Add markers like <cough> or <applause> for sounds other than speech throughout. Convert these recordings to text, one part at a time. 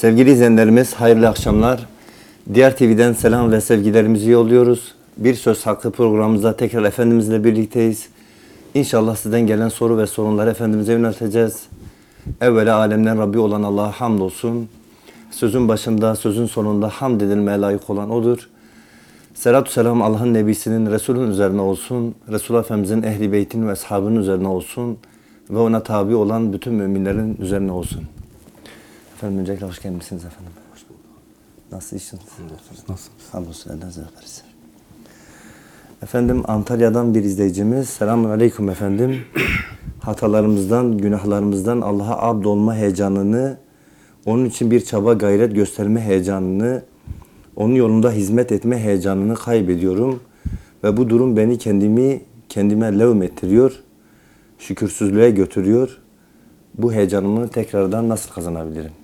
Sevgili izleyenlerimiz hayırlı akşamlar. Diğer TV'den selam ve sevgilerimizi yolluyoruz. Bir Söz Hakkı programımızda tekrar Efendimizle birlikteyiz. İnşallah sizden gelen soru ve sorunları Efendimiz'e yönelteceğiz. Evvela alemden Rabbi olan Allah'a hamdolsun. Sözün başında, sözün sonunda hamd edilmeye layık olan O'dur. Selatü selam Allah'ın Nebisinin, Resul'ün üzerine olsun. Resul Efendimizin ehli beytin ve ashabının üzerine olsun. Ve ona tabi olan bütün müminlerin üzerine olsun. Efendim öncelikle hoş gelmişsiniz efendim. Hoş bulduk. Nasıl işiniz? Nasılsınız? Hamdolsun elden. Efendim Antalya'dan bir izleyicimiz. Selamun Aleyküm efendim. <coughs> Hatalarımızdan, günahlarımızdan Allah'a abd olma heyecanını, onun için bir çaba gayret gösterme heyecanını, onun yolunda hizmet etme heyecanını kaybediyorum. Ve bu durum beni kendimi kendime levm ettiriyor. Şükürsüzlüğe götürüyor. Bu heyecanımı tekrardan nasıl kazanabilirim?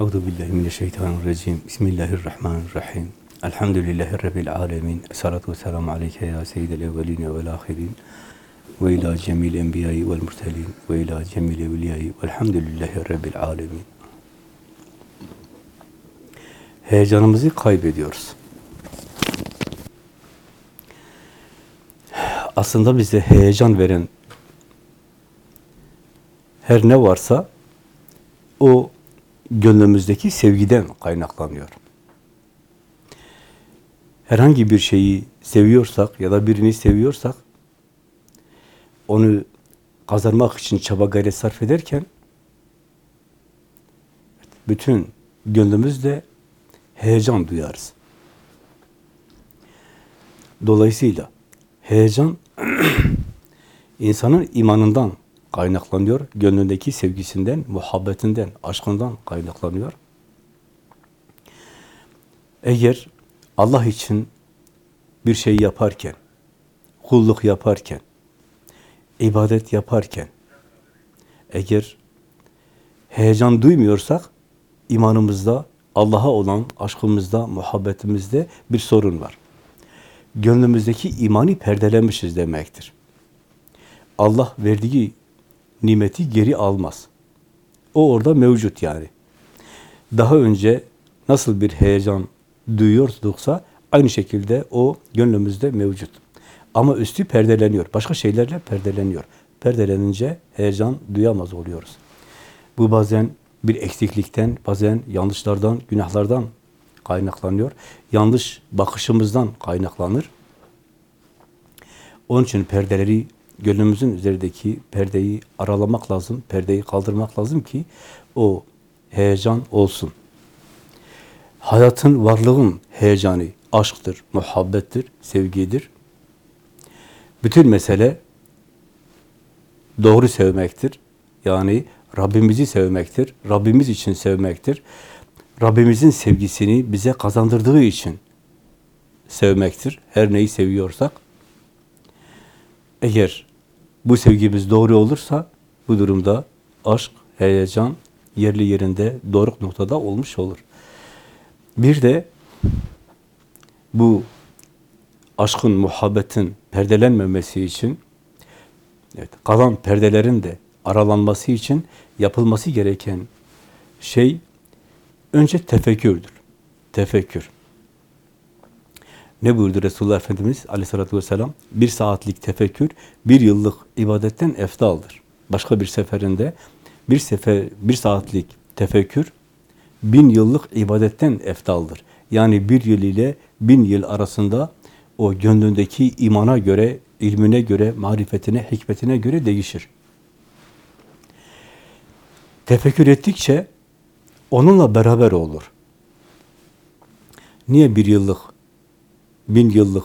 Euzu billahi mineşşeytanirracim. Bismillahirrahmanirrahim. Elhamdülillahi rabbil alamin. Essalatu vesselamu aleyke ya seyyidel evvelin ve'l ahirin. Ve ila cemil enbiya'i ve'l murselin ve ila cemil evliya'i ve'lhamdülillahi rabbil alamin. Heyecanımızı kaybediyoruz. Aslında bize heyecan veren her ne varsa o gönlümüzdeki sevgiden kaynaklanıyor. Herhangi bir şeyi seviyorsak ya da birini seviyorsak onu kazanmak için çaba gayret sarf ederken bütün gönlümüzle heyecan duyarız. Dolayısıyla heyecan <clears throat> insanın imanından kaynaklanıyor. Gönlündeki sevgisinden, muhabbetinden, aşkından kaynaklanıyor. Eğer Allah için bir şey yaparken, kulluk yaparken, ibadet yaparken, eğer heyecan duymuyorsak, imanımızda, Allah'a olan aşkımızda, muhabbetimizde bir sorun var. Gönlümüzdeki imani perdelemişiz demektir. Allah verdiği nimeti geri almaz. O orada mevcut yani. Daha önce nasıl bir heyecan duyuyorduksa aynı şekilde o gönlümüzde mevcut. Ama üstü perdeleniyor. Başka şeylerle perdeleniyor. Perdelenince heyecan duyamaz oluyoruz. Bu bazen bir eksiklikten, bazen yanlışlardan, günahlardan kaynaklanıyor. Yanlış bakışımızdan kaynaklanır. Onun için perdeleri gönlümüzün üzerindeki perdeyi aralamak lazım, perdeyi kaldırmak lazım ki o heyecan olsun. Hayatın, varlığın heyecanı aşktır, muhabbettir, sevgidir. Bütün mesele doğru sevmektir. Yani Rabbimizi sevmektir. Rabbimiz için sevmektir. Rabbimizin sevgisini bize kazandırdığı için sevmektir. Her neyi seviyorsak. Eğer bu sevgimiz doğru olursa bu durumda aşk, heyecan yerli yerinde, doruk noktada olmuş olur. Bir de bu aşkın, muhabbetin perdelenmemesi için evet, kalan perdelerin de aralanması için yapılması gereken şey önce tefekkürdür. Tefekkür. Ne buyurdu Resulullah Efendimiz aleyhissalatü vesselam? Bir saatlik tefekkür, bir yıllık ibadetten eftaldır. Başka bir seferinde bir sefer bir saatlik tefekkür, bin yıllık ibadetten eftaldır. Yani bir yıl ile bin yıl arasında o gönlündeki imana göre, ilmine göre, marifetine, hikmetine göre değişir. Tefekkür ettikçe onunla beraber olur. Niye bir yıllık bin yıllık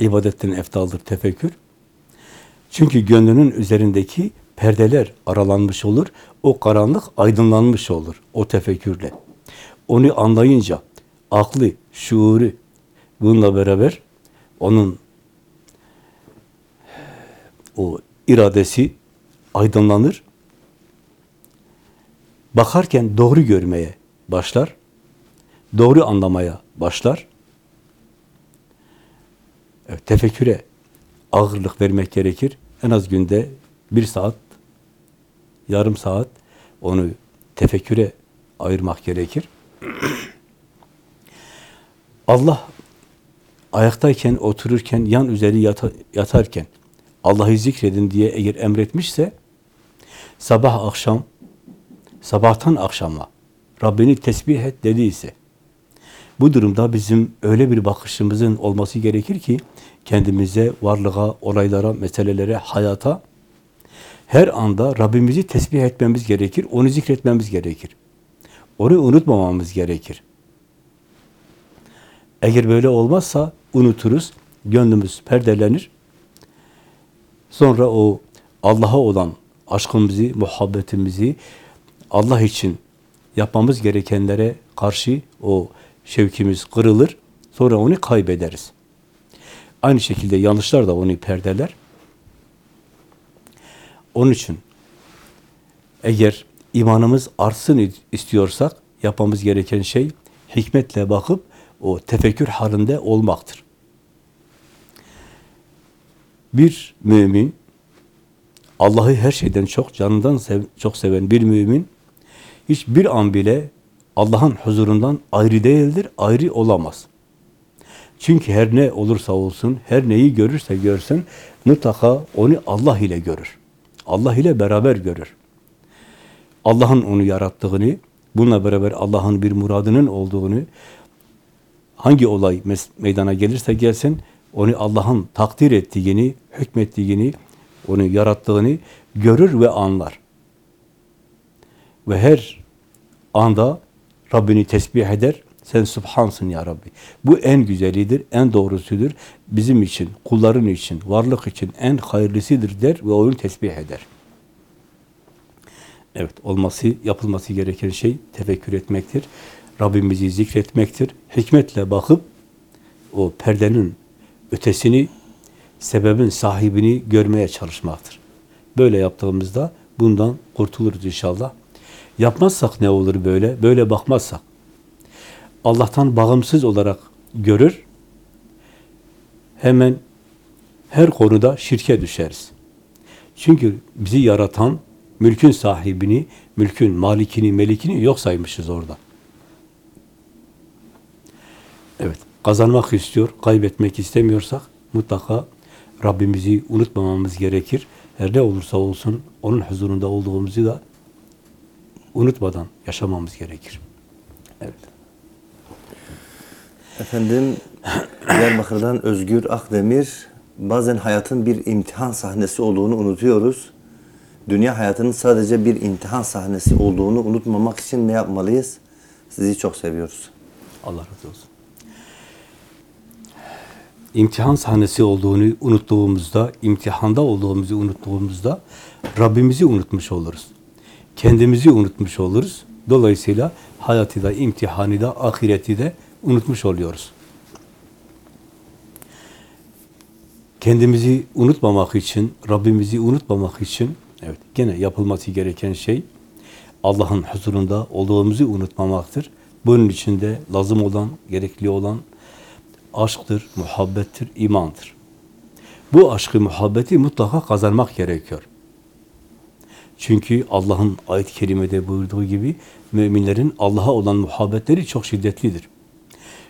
ibadetin eftaldır tefekkür. Çünkü gönlünün üzerindeki perdeler aralanmış olur. O karanlık aydınlanmış olur o tefekkürle. Onu anlayınca aklı, şuuru bununla beraber onun o iradesi aydınlanır. Bakarken doğru görmeye başlar. Doğru anlamaya başlar. Tefekküre ağırlık vermek gerekir. En az günde bir saat, yarım saat onu tefekküre ayırmak gerekir. <clears throat> Allah ayaktayken, otururken, yan üzeri yata- yatarken Allah'ı zikredin diye eğer emretmişse sabah akşam, sabahtan akşama Rabbini tesbih et dediyse bu durumda bizim öyle bir bakışımızın olması gerekir ki kendimize, varlığa, olaylara, meselelere, hayata her anda Rabbimizi tesbih etmemiz gerekir, onu zikretmemiz gerekir. Onu unutmamamız gerekir. Eğer böyle olmazsa unuturuz, gönlümüz perdelenir. Sonra o Allah'a olan aşkımızı, muhabbetimizi Allah için yapmamız gerekenlere karşı o şevkimiz kırılır. Sonra onu kaybederiz. Aynı şekilde yanlışlar da onu perdeler. Onun için eğer imanımız artsın istiyorsak yapmamız gereken şey hikmetle bakıp o tefekkür halinde olmaktır. Bir mümin Allah'ı her şeyden çok, canından sev, çok seven bir mümin hiçbir an bile Allah'ın huzurundan ayrı değildir, ayrı olamaz. Çünkü her ne olursa olsun, her neyi görürse görsün, mutlaka onu Allah ile görür. Allah ile beraber görür. Allah'ın onu yarattığını, bununla beraber Allah'ın bir muradının olduğunu, hangi olay meydana gelirse gelsin, onu Allah'ın takdir ettiğini, hükmettiğini, onu yarattığını görür ve anlar. Ve her anda Rabbini tesbih eder, sen Subhansın ya Rabbi. Bu en güzelidir, en doğrusudur. Bizim için, kulların için, varlık için en hayırlısıdır der ve onu tesbih eder. Evet, olması, yapılması gereken şey tefekkür etmektir. Rabbimizi zikretmektir. Hikmetle bakıp o perdenin ötesini, sebebin sahibini görmeye çalışmaktır. Böyle yaptığımızda bundan kurtuluruz inşallah. Yapmazsak ne olur böyle? Böyle bakmazsak. Allah'tan bağımsız olarak görür. Hemen her konuda şirke düşeriz. Çünkü bizi yaratan mülkün sahibini, mülkün malikini, melikini yok saymışız orada. Evet, kazanmak istiyor, kaybetmek istemiyorsak mutlaka Rabbimizi unutmamamız gerekir. Her ne olursa olsun onun huzurunda olduğumuzu da unutmadan yaşamamız gerekir. Evet. Efendim Diyarbakır'dan Özgür Akdemir bazen hayatın bir imtihan sahnesi olduğunu unutuyoruz. Dünya hayatının sadece bir imtihan sahnesi olduğunu unutmamak için ne yapmalıyız? Sizi çok seviyoruz. Allah razı olsun. İmtihan sahnesi olduğunu unuttuğumuzda, imtihanda olduğumuzu unuttuğumuzda Rabbimizi unutmuş oluruz. Kendimizi unutmuş oluruz. Dolayısıyla hayatı da, imtihanı da, ahireti de unutmuş oluyoruz. Kendimizi unutmamak için, Rabbimizi unutmamak için evet gene yapılması gereken şey Allah'ın huzurunda olduğumuzu unutmamaktır. Bunun için de lazım olan, gerekli olan aşktır, muhabbettir, imandır. Bu aşkı, muhabbeti mutlaka kazanmak gerekiyor. Çünkü Allah'ın ayet-i kerimede buyurduğu gibi müminlerin Allah'a olan muhabbetleri çok şiddetlidir.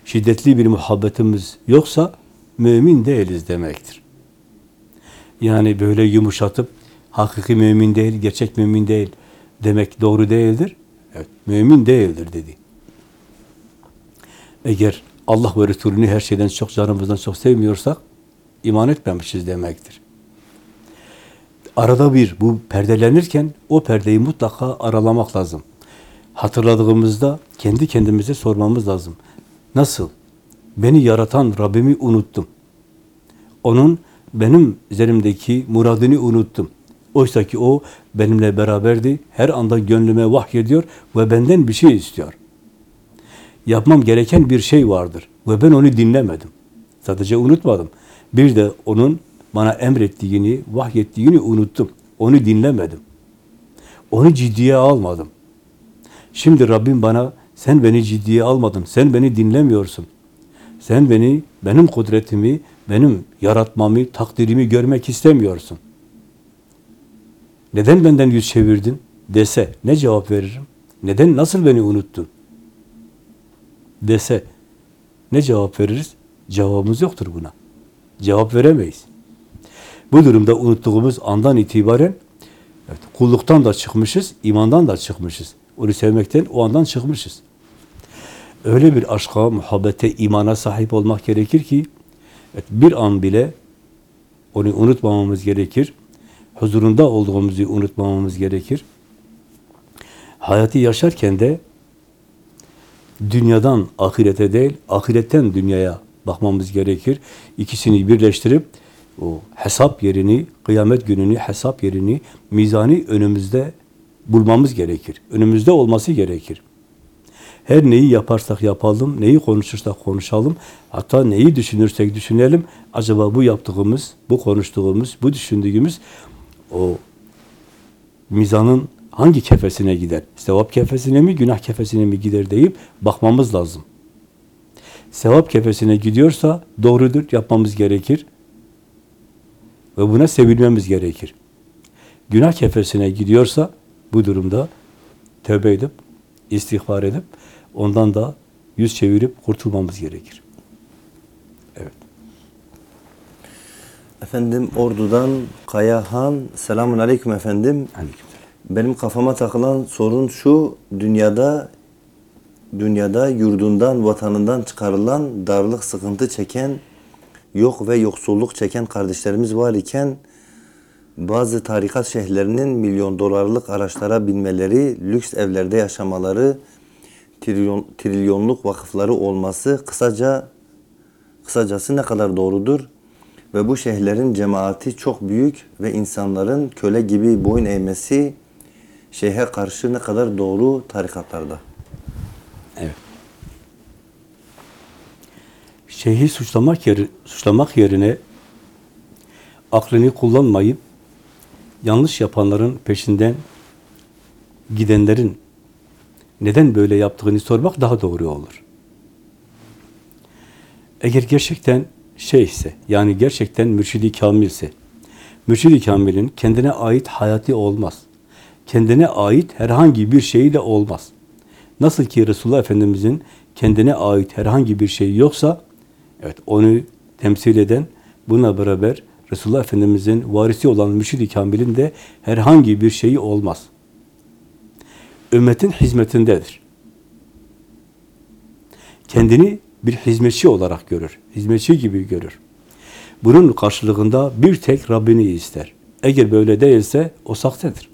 Şiddetli bir muhabbetimiz yoksa mümin değiliz demektir. Yani böyle yumuşatıp hakiki mümin değil, gerçek mümin değil demek doğru değildir. Evet, mümin değildir dedi. Eğer Allah ve Resulünü her şeyden çok, canımızdan çok sevmiyorsak iman etmemişiz demektir. Arada bir bu perdelenirken o perdeyi mutlaka aralamak lazım. Hatırladığımızda kendi kendimize sormamız lazım. Nasıl? Beni yaratan Rabbimi unuttum. Onun benim üzerimdeki muradını unuttum. Oysa ki o benimle beraberdi. Her anda gönlüme vahyediyor ve benden bir şey istiyor. Yapmam gereken bir şey vardır ve ben onu dinlemedim. Sadece unutmadım. Bir de onun bana emrettiğini, vahyettiğini unuttum. Onu dinlemedim. Onu ciddiye almadım. Şimdi Rabbim bana sen beni ciddiye almadın, sen beni dinlemiyorsun. Sen beni, benim kudretimi, benim yaratmamı, takdirimi görmek istemiyorsun. Neden benden yüz çevirdin dese ne cevap veririm? Neden, nasıl beni unuttun? Dese ne cevap veririz? Cevabımız yoktur buna. Cevap veremeyiz. Bu durumda unuttuğumuz andan itibaren evet, kulluktan da çıkmışız, imandan da çıkmışız. Onu sevmekten o andan çıkmışız. Öyle bir aşka, muhabbete, imana sahip olmak gerekir ki evet, bir an bile onu unutmamamız gerekir. Huzurunda olduğumuzu unutmamamız gerekir. Hayatı yaşarken de dünyadan ahirete değil, ahiretten dünyaya bakmamız gerekir. İkisini birleştirip o hesap yerini, kıyamet gününü, hesap yerini, mizani önümüzde bulmamız gerekir. Önümüzde olması gerekir. Her neyi yaparsak yapalım, neyi konuşursak konuşalım, hatta neyi düşünürsek düşünelim, acaba bu yaptığımız, bu konuştuğumuz, bu düşündüğümüz o mizanın hangi kefesine gider? Sevap kefesine mi, günah kefesine mi gider deyip bakmamız lazım. Sevap kefesine gidiyorsa doğrudur, yapmamız gerekir. Ve buna sevilmemiz gerekir. Günah kefesine gidiyorsa bu durumda tövbe edip, istiğfar edip, ondan da yüz çevirip kurtulmamız gerekir. Evet. Efendim Ordu'dan Kayahan. Selamun Aleyküm efendim. Aleykümselam. Benim kafama takılan sorun şu. Dünyada dünyada yurdundan, vatanından çıkarılan, darlık, sıkıntı çeken, yok ve yoksulluk çeken kardeşlerimiz var iken bazı tarikat şeyhlerinin milyon dolarlık araçlara binmeleri, lüks evlerde yaşamaları, trilyon, trilyonluk vakıfları olması kısaca kısacası ne kadar doğrudur? Ve bu şeyhlerin cemaati çok büyük ve insanların köle gibi boyun eğmesi şeyhe karşı ne kadar doğru tarikatlarda. Şeyhi suçlamak, yeri, suçlamak yerine aklını kullanmayıp yanlış yapanların peşinden gidenlerin neden böyle yaptığını sormak daha doğru olur. Eğer gerçekten şeyse, yani gerçekten mürşidi kamilse, mürşidi kamilin kendine ait hayatı olmaz. Kendine ait herhangi bir şeyi de olmaz. Nasıl ki Resulullah Efendimizin kendine ait herhangi bir şey yoksa, evet onu temsil eden, buna beraber Resulullah Efendimizin varisi olan mürşid-i kamilin de herhangi bir şeyi olmaz. Ümmetin hizmetindedir. Kendini bir hizmetçi olarak görür. Hizmetçi gibi görür. Bunun karşılığında bir tek Rabbini ister. Eğer böyle değilse o sahtedir.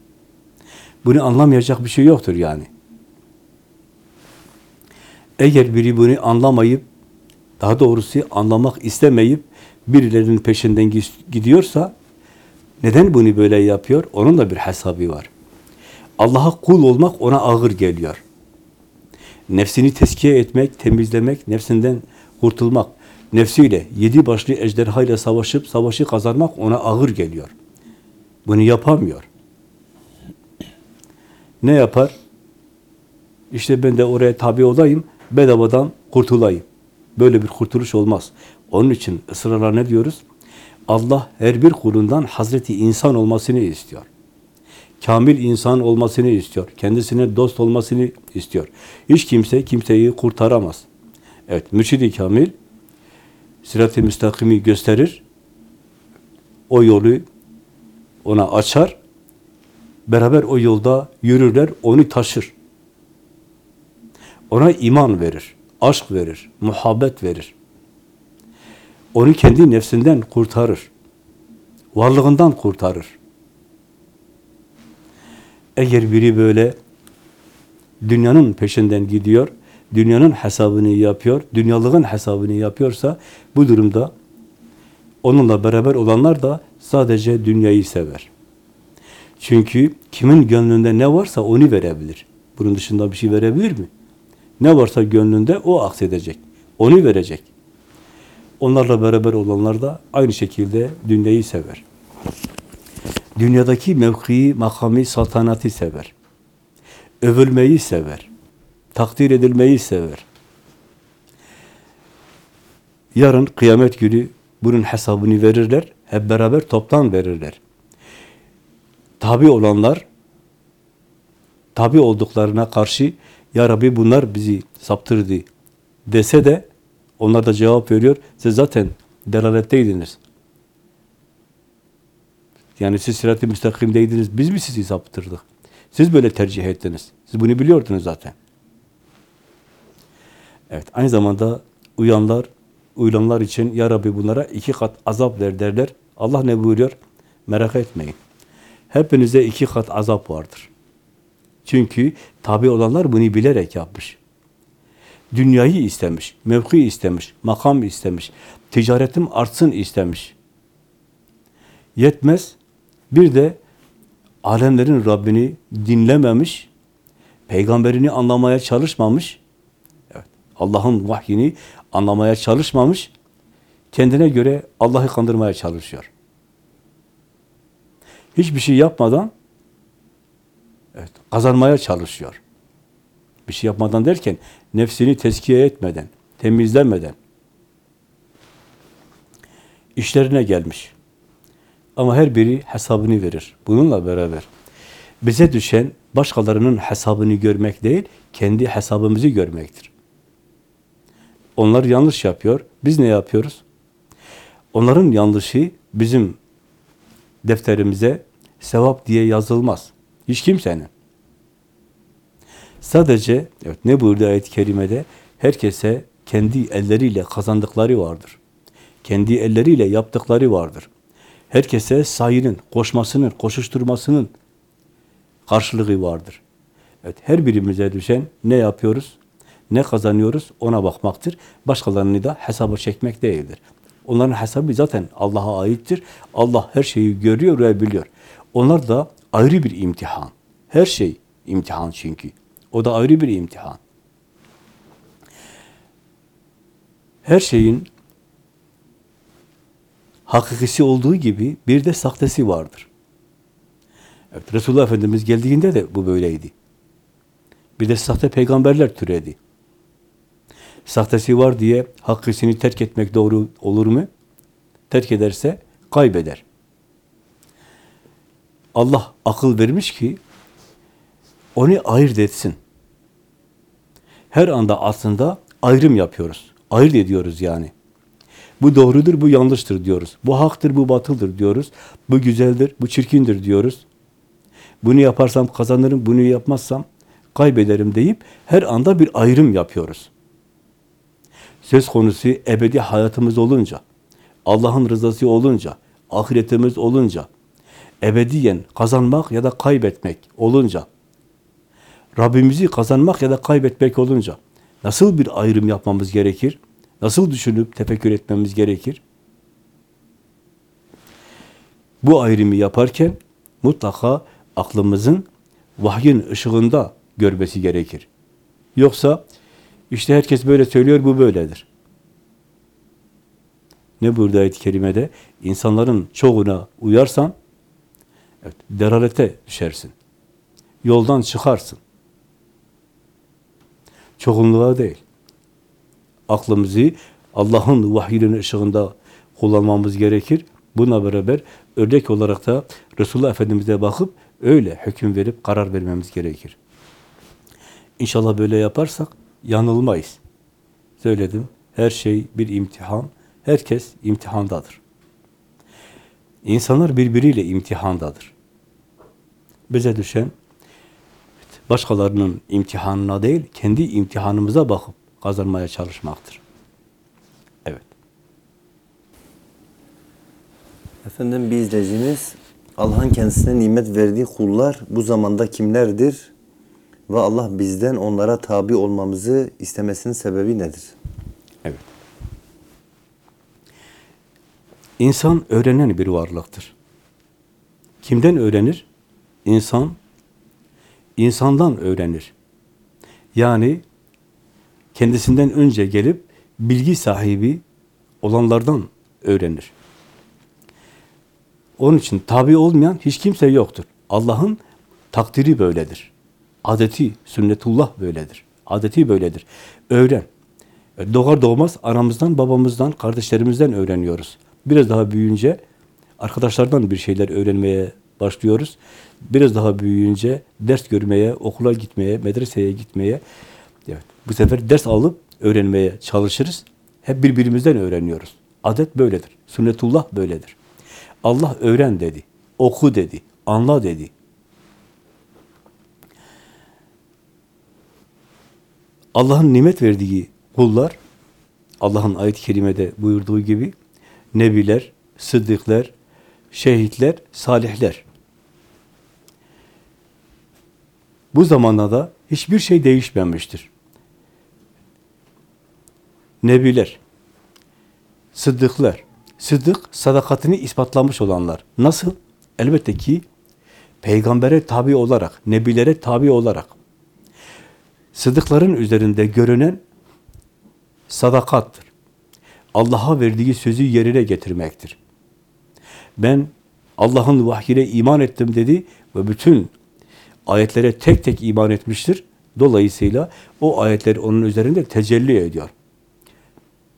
Bunu anlamayacak bir şey yoktur yani. Eğer biri bunu anlamayıp, daha doğrusu anlamak istemeyip birilerinin peşinden gidiyorsa, neden bunu böyle yapıyor? Onun da bir hesabı var. Allah'a kul olmak ona ağır geliyor. Nefsini teskiye etmek, temizlemek, nefsinden kurtulmak, nefsiyle, yedi başlı ejderhayla savaşıp savaşı kazanmak ona ağır geliyor. Bunu yapamıyor. Ne yapar? İşte ben de oraya tabi olayım, bedavadan kurtulayım. Böyle bir kurtuluş olmaz. Onun için ısrarla ne diyoruz? Allah her bir kulundan Hazreti insan olmasını istiyor. Kamil insan olmasını istiyor. Kendisine dost olmasını istiyor. Hiç kimse kimseyi kurtaramaz. Evet, mürşid-i kamil sirat-i müstakimi gösterir. O yolu ona açar. Beraber o yolda yürürler, onu taşır. Ona iman verir, aşk verir, muhabbet verir. Onu kendi nefsinden kurtarır. Varlığından kurtarır. Eğer biri böyle dünyanın peşinden gidiyor, dünyanın hesabını yapıyor, dünyalığın hesabını yapıyorsa bu durumda onunla beraber olanlar da sadece dünyayı sever. Çünkü kimin gönlünde ne varsa onu verebilir. Bunun dışında bir şey verebilir mi? Ne varsa gönlünde o aksedecek. Onu verecek. Onlarla beraber olanlar da aynı şekilde dünyayı sever. Dünyadaki mevkii, makamı, saltanatı sever. Övülmeyi sever. Takdir edilmeyi sever. Yarın kıyamet günü bunun hesabını verirler. Hep beraber toptan verirler. Tabi olanlar tabi olduklarına karşı Ya Rabbi bunlar bizi saptırdı dese de onlar da cevap veriyor. Siz zaten delaletteydiniz. Yani siz sırat-ı müstakimdeydiniz. Biz mi sizi saptırdık? Siz böyle tercih ettiniz. Siz bunu biliyordunuz zaten. Evet. Aynı zamanda uyanlar, uyanlar için Ya Rabbi bunlara iki kat azap ver derler. Allah ne buyuruyor? Merak etmeyin. Hepinize iki kat azap vardır. Çünkü tabi olanlar bunu bilerek yapmış. Dünyayı istemiş, mevki istemiş, makam istemiş, ticaretim artsın istemiş. Yetmez. Bir de alemlerin Rabbini dinlememiş, peygamberini anlamaya çalışmamış, evet, Allah'ın vahyini anlamaya çalışmamış, kendine göre Allah'ı kandırmaya çalışıyor. Hiçbir şey yapmadan evet, kazanmaya çalışıyor. Bir şey yapmadan derken nefsini tezkiye etmeden, temizlemeden işlerine gelmiş. Ama her biri hesabını verir. Bununla beraber bize düşen başkalarının hesabını görmek değil, kendi hesabımızı görmektir. Onlar yanlış yapıyor. Biz ne yapıyoruz? Onların yanlışı bizim defterimize sevap diye yazılmaz. Hiç kimsenin. Sadece evet, ne buyurdu ayet-i kerimede? Herkese kendi elleriyle kazandıkları vardır. Kendi elleriyle yaptıkları vardır. Herkese sayının, koşmasının, koşuşturmasının karşılığı vardır. Evet, her birimize düşen ne yapıyoruz, ne kazanıyoruz ona bakmaktır. Başkalarını da hesaba çekmek değildir. Onların hesabı zaten Allah'a aittir. Allah her şeyi görüyor ve biliyor. Onlar da ayrı bir imtihan. Her şey imtihan çünkü. O da ayrı bir imtihan. Her şeyin hakikisi olduğu gibi bir de sahtesi vardır. Evet, Resulullah Efendimiz geldiğinde de bu böyleydi. Bir de sahte peygamberler türedi. Sahtesi var diye hakkısını terk etmek doğru olur mu? Terk ederse kaybeder. Allah akıl vermiş ki onu ayırt etsin. Her anda aslında ayrım yapıyoruz. Ayırt ediyoruz yani. Bu doğrudur, bu yanlıştır diyoruz. Bu haktır, bu batıldır diyoruz. Bu güzeldir, bu çirkindir diyoruz. Bunu yaparsam kazanırım, bunu yapmazsam kaybederim deyip her anda bir ayrım yapıyoruz. Söz konusu ebedi hayatımız olunca, Allah'ın rızası olunca, ahiretimiz olunca, ebediyen kazanmak ya da kaybetmek olunca, Rabbimizi kazanmak ya da kaybetmek olunca nasıl bir ayrım yapmamız gerekir? Nasıl düşünüp tefekkür etmemiz gerekir? Bu ayrımı yaparken mutlaka aklımızın vahyin ışığında görmesi gerekir. Yoksa işte herkes böyle söylüyor, bu böyledir. Ne burada ayet-i kerimede? İnsanların çoğuna uyarsan, evet, deralete düşersin. Yoldan çıkarsın. Çoğunluğa değil. Aklımızı Allah'ın vahyinin ışığında kullanmamız gerekir. Buna beraber örnek olarak da Resulullah Efendimiz'e bakıp öyle hüküm verip karar vermemiz gerekir. İnşallah böyle yaparsak yanılmayız. Söyledim, her şey bir imtihan, herkes imtihandadır. İnsanlar birbiriyle imtihandadır. Bize düşen başkalarının imtihanına değil, kendi imtihanımıza bakıp kazanmaya çalışmaktır. Evet. Efendim bir izleyicimiz Allah'ın kendisine nimet verdiği kullar bu zamanda kimlerdir? Ve Allah bizden onlara tabi olmamızı istemesinin sebebi nedir? İnsan öğrenen bir varlıktır. Kimden öğrenir? İnsan, insandan öğrenir. Yani kendisinden önce gelip bilgi sahibi olanlardan öğrenir. Onun için tabi olmayan hiç kimse yoktur. Allah'ın takdiri böyledir. Adeti, sünnetullah böyledir. Adeti böyledir. Öğren. Doğar doğmaz anamızdan, babamızdan, kardeşlerimizden öğreniyoruz. Biraz daha büyüyünce arkadaşlardan bir şeyler öğrenmeye başlıyoruz. Biraz daha büyüyünce ders görmeye, okula gitmeye, medreseye gitmeye, evet, bu sefer ders alıp öğrenmeye çalışırız. Hep birbirimizden öğreniyoruz. Adet böyledir. Sünnetullah böyledir. Allah öğren dedi, oku dedi, anla dedi. Allah'ın nimet verdiği kullar, Allah'ın ayet-i kerimede buyurduğu gibi, nebiler, sıddıklar, şehitler, salihler. Bu zamanda da hiçbir şey değişmemiştir. Nebiler, sıddıklar, sıddık sadakatini ispatlamış olanlar. Nasıl? Elbette ki peygambere tabi olarak, nebilere tabi olarak. Sıddıkların üzerinde görünen sadakattır. Allah'a verdiği sözü yerine getirmektir. Ben Allah'ın vahyine iman ettim dedi ve bütün ayetlere tek tek iman etmiştir. Dolayısıyla o ayetler onun üzerinde tecelli ediyor.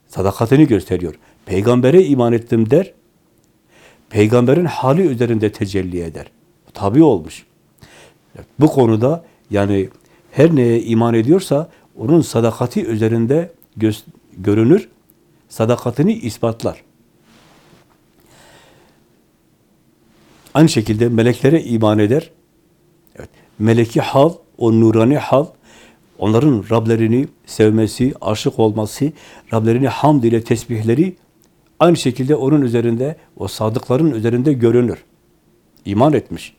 Sadakatini gösteriyor. Peygambere iman ettim der. Peygamberin hali üzerinde tecelli eder. Tabi olmuş. Bu konuda yani her neye iman ediyorsa onun sadakati üzerinde görünür. Sadakatini ispatlar. Aynı şekilde meleklere iman eder. Evet, meleki hal, o nurani hal, onların Rablerini sevmesi, aşık olması, Rablerini hamd ile tesbihleri aynı şekilde onun üzerinde, o sadıkların üzerinde görünür. İman etmiş,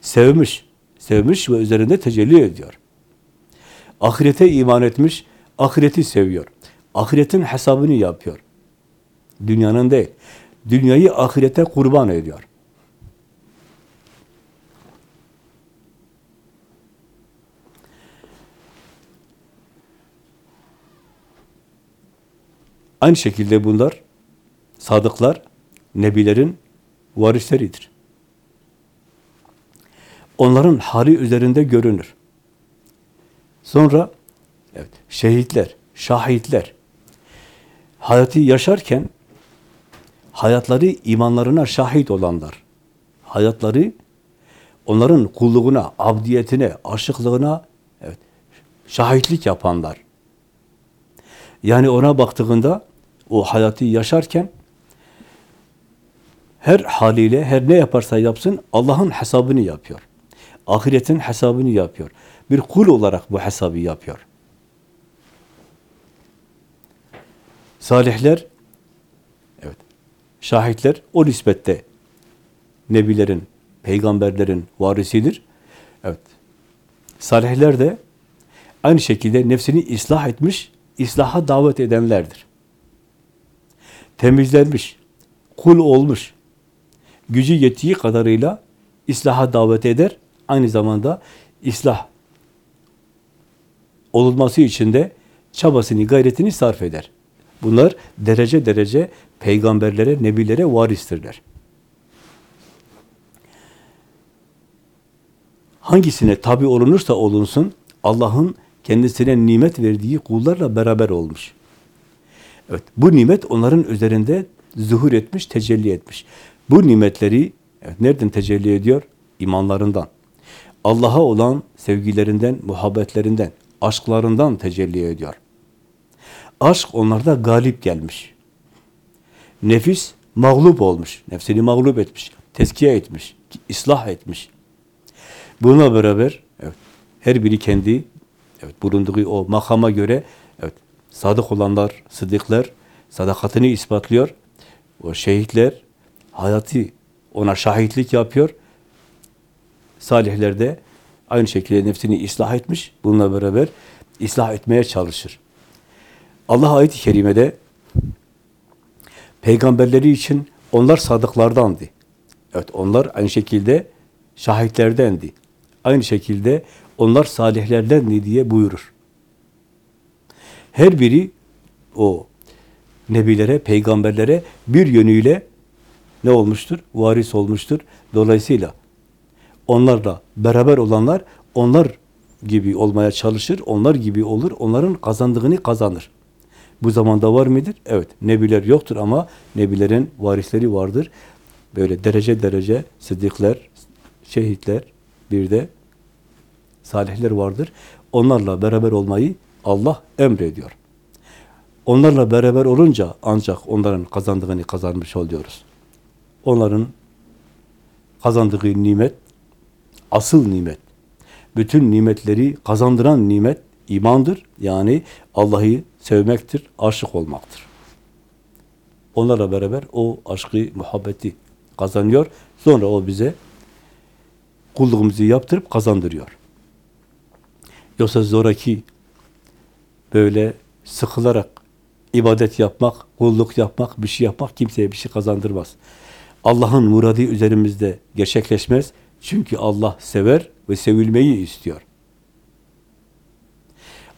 sevmiş, sevmiş ve üzerinde tecelli ediyor. Ahirete iman etmiş, ahireti seviyor. Ahiretin hesabını yapıyor. Dünyanın değil. Dünyayı ahirete kurban ediyor. Aynı şekilde bunlar sadıklar, nebilerin varisleridir. Onların hali üzerinde görünür. Sonra evet, şehitler, şahitler hayatı yaşarken hayatları imanlarına şahit olanlar. Hayatları onların kulluğuna, abdiyetine, aşıklığına evet, şahitlik yapanlar. Yani ona baktığında o hayatı yaşarken her haliyle her ne yaparsa yapsın Allah'ın hesabını yapıyor. Ahiretin hesabını yapıyor. Bir kul olarak bu hesabı yapıyor. Salihler evet şahitler o nispette nebilerin, peygamberlerin varisidir. Evet. Salihler de aynı şekilde nefsini ıslah etmiş, islaha davet edenlerdir. Temizlenmiş, kul olmuş, gücü yettiği kadarıyla islaha davet eder, aynı zamanda islah olunması için de çabasını, gayretini sarf eder. Bunlar derece derece peygamberlere, nebilere varistirler. Hangisine tabi olunursa olunsun, Allah'ın kendisine nimet verdiği kullarla beraber olmuş. Evet, bu nimet onların üzerinde zuhur etmiş, tecelli etmiş. Bu nimetleri evet, nereden tecelli ediyor? İmanlarından. Allah'a olan sevgilerinden, muhabbetlerinden, aşklarından tecelli ediyor. Aşk onlarda galip gelmiş. Nefis mağlup olmuş. Nefsini mağlup etmiş. Tezkiye etmiş. ıslah etmiş. Bununla beraber evet, her biri kendi evet, bulunduğu o makama göre evet, sadık olanlar, sıddıklar sadakatini ispatlıyor. O şehitler hayatı ona şahitlik yapıyor. Salihler de aynı şekilde nefsini ıslah etmiş. Bununla beraber ıslah etmeye çalışır. Allah ayet-i kerimede peygamberleri için onlar sadıklardandı. Evet onlar aynı şekilde şahitlerdendi. Aynı şekilde onlar salihlerdendi diye buyurur. Her biri o nebilere, peygamberlere bir yönüyle ne olmuştur? Varis olmuştur. Dolayısıyla onlarla beraber olanlar onlar gibi olmaya çalışır, onlar gibi olur, onların kazandığını kazanır. Bu zamanda var mıdır? Evet. Nebiler yoktur ama nebilerin varisleri vardır. Böyle derece derece sıddıklar, şehitler, bir de salihler vardır. Onlarla beraber olmayı Allah emrediyor. Onlarla beraber olunca ancak onların kazandığını kazanmış oluyoruz. Onların kazandığı nimet asıl nimet. Bütün nimetleri kazandıran nimet imandır. Yani Allah'ı sevmektir, aşık olmaktır. Onlarla beraber o aşkı, muhabbeti kazanıyor. Sonra o bize kulluğumuzu yaptırıp kazandırıyor. Yoksa zoraki böyle sıkılarak ibadet yapmak, kulluk yapmak, bir şey yapmak kimseye bir şey kazandırmaz. Allah'ın muradı üzerimizde gerçekleşmez. Çünkü Allah sever ve sevilmeyi istiyor.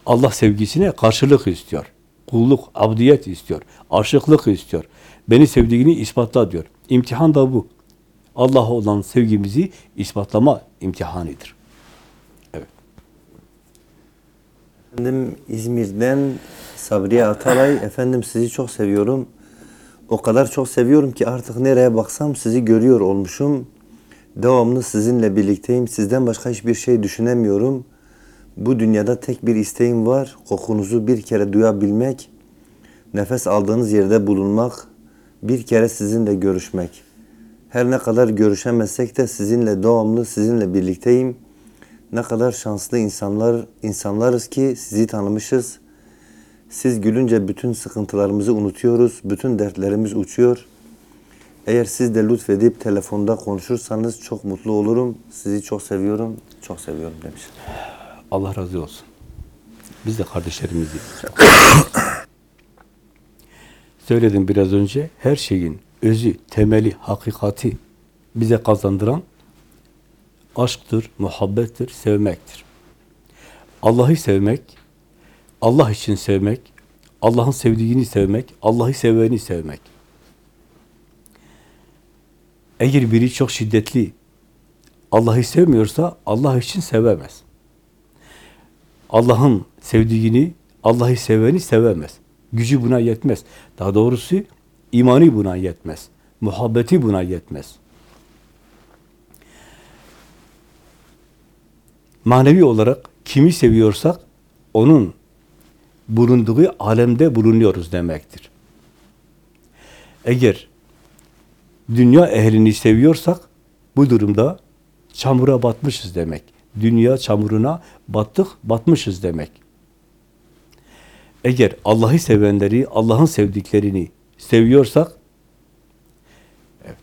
Allah sevgisine karşılık istiyor. Kulluk, abdiyet istiyor. Aşıklık istiyor. Beni sevdiğini ispatla diyor. İmtihan da bu. Allah'a olan sevgimizi ispatlama imtihanidir. Evet. Efendim İzmir'den Sabriye Atalay. Efendim sizi çok seviyorum. O kadar çok seviyorum ki artık nereye baksam sizi görüyor olmuşum. Devamlı sizinle birlikteyim. Sizden başka hiçbir şey düşünemiyorum. Bu dünyada tek bir isteğim var. Kokunuzu bir kere duyabilmek. Nefes aldığınız yerde bulunmak. Bir kere sizinle görüşmek. Her ne kadar görüşemezsek de sizinle devamlı sizinle birlikteyim. Ne kadar şanslı insanlar insanlarız ki sizi tanımışız. Siz gülünce bütün sıkıntılarımızı unutuyoruz. Bütün dertlerimiz uçuyor. Eğer siz de lütfedip telefonda konuşursanız çok mutlu olurum. Sizi çok seviyorum. Çok seviyorum demiş. Allah razı olsun. Biz de kardeşlerimizi. <coughs> Söyledim biraz önce, her şeyin özü, temeli, hakikati bize kazandıran aşktır, muhabbettir, sevmektir. Allah'ı sevmek, Allah için sevmek, Allah'ın sevdiğini sevmek, Allah'ı seveni sevmek. Eğer biri çok şiddetli Allah'ı sevmiyorsa Allah için sevemez. Allah'ın sevdiğini, Allah'ı seveni sevemez. Gücü buna yetmez. Daha doğrusu imani buna yetmez. Muhabbeti buna yetmez. Manevi olarak kimi seviyorsak onun bulunduğu alemde bulunuyoruz demektir. Eğer dünya ehlini seviyorsak bu durumda çamura batmışız demek. Dünya çamuruna battık, batmışız demek. Eğer Allah'ı sevenleri, Allah'ın sevdiklerini seviyorsak evet,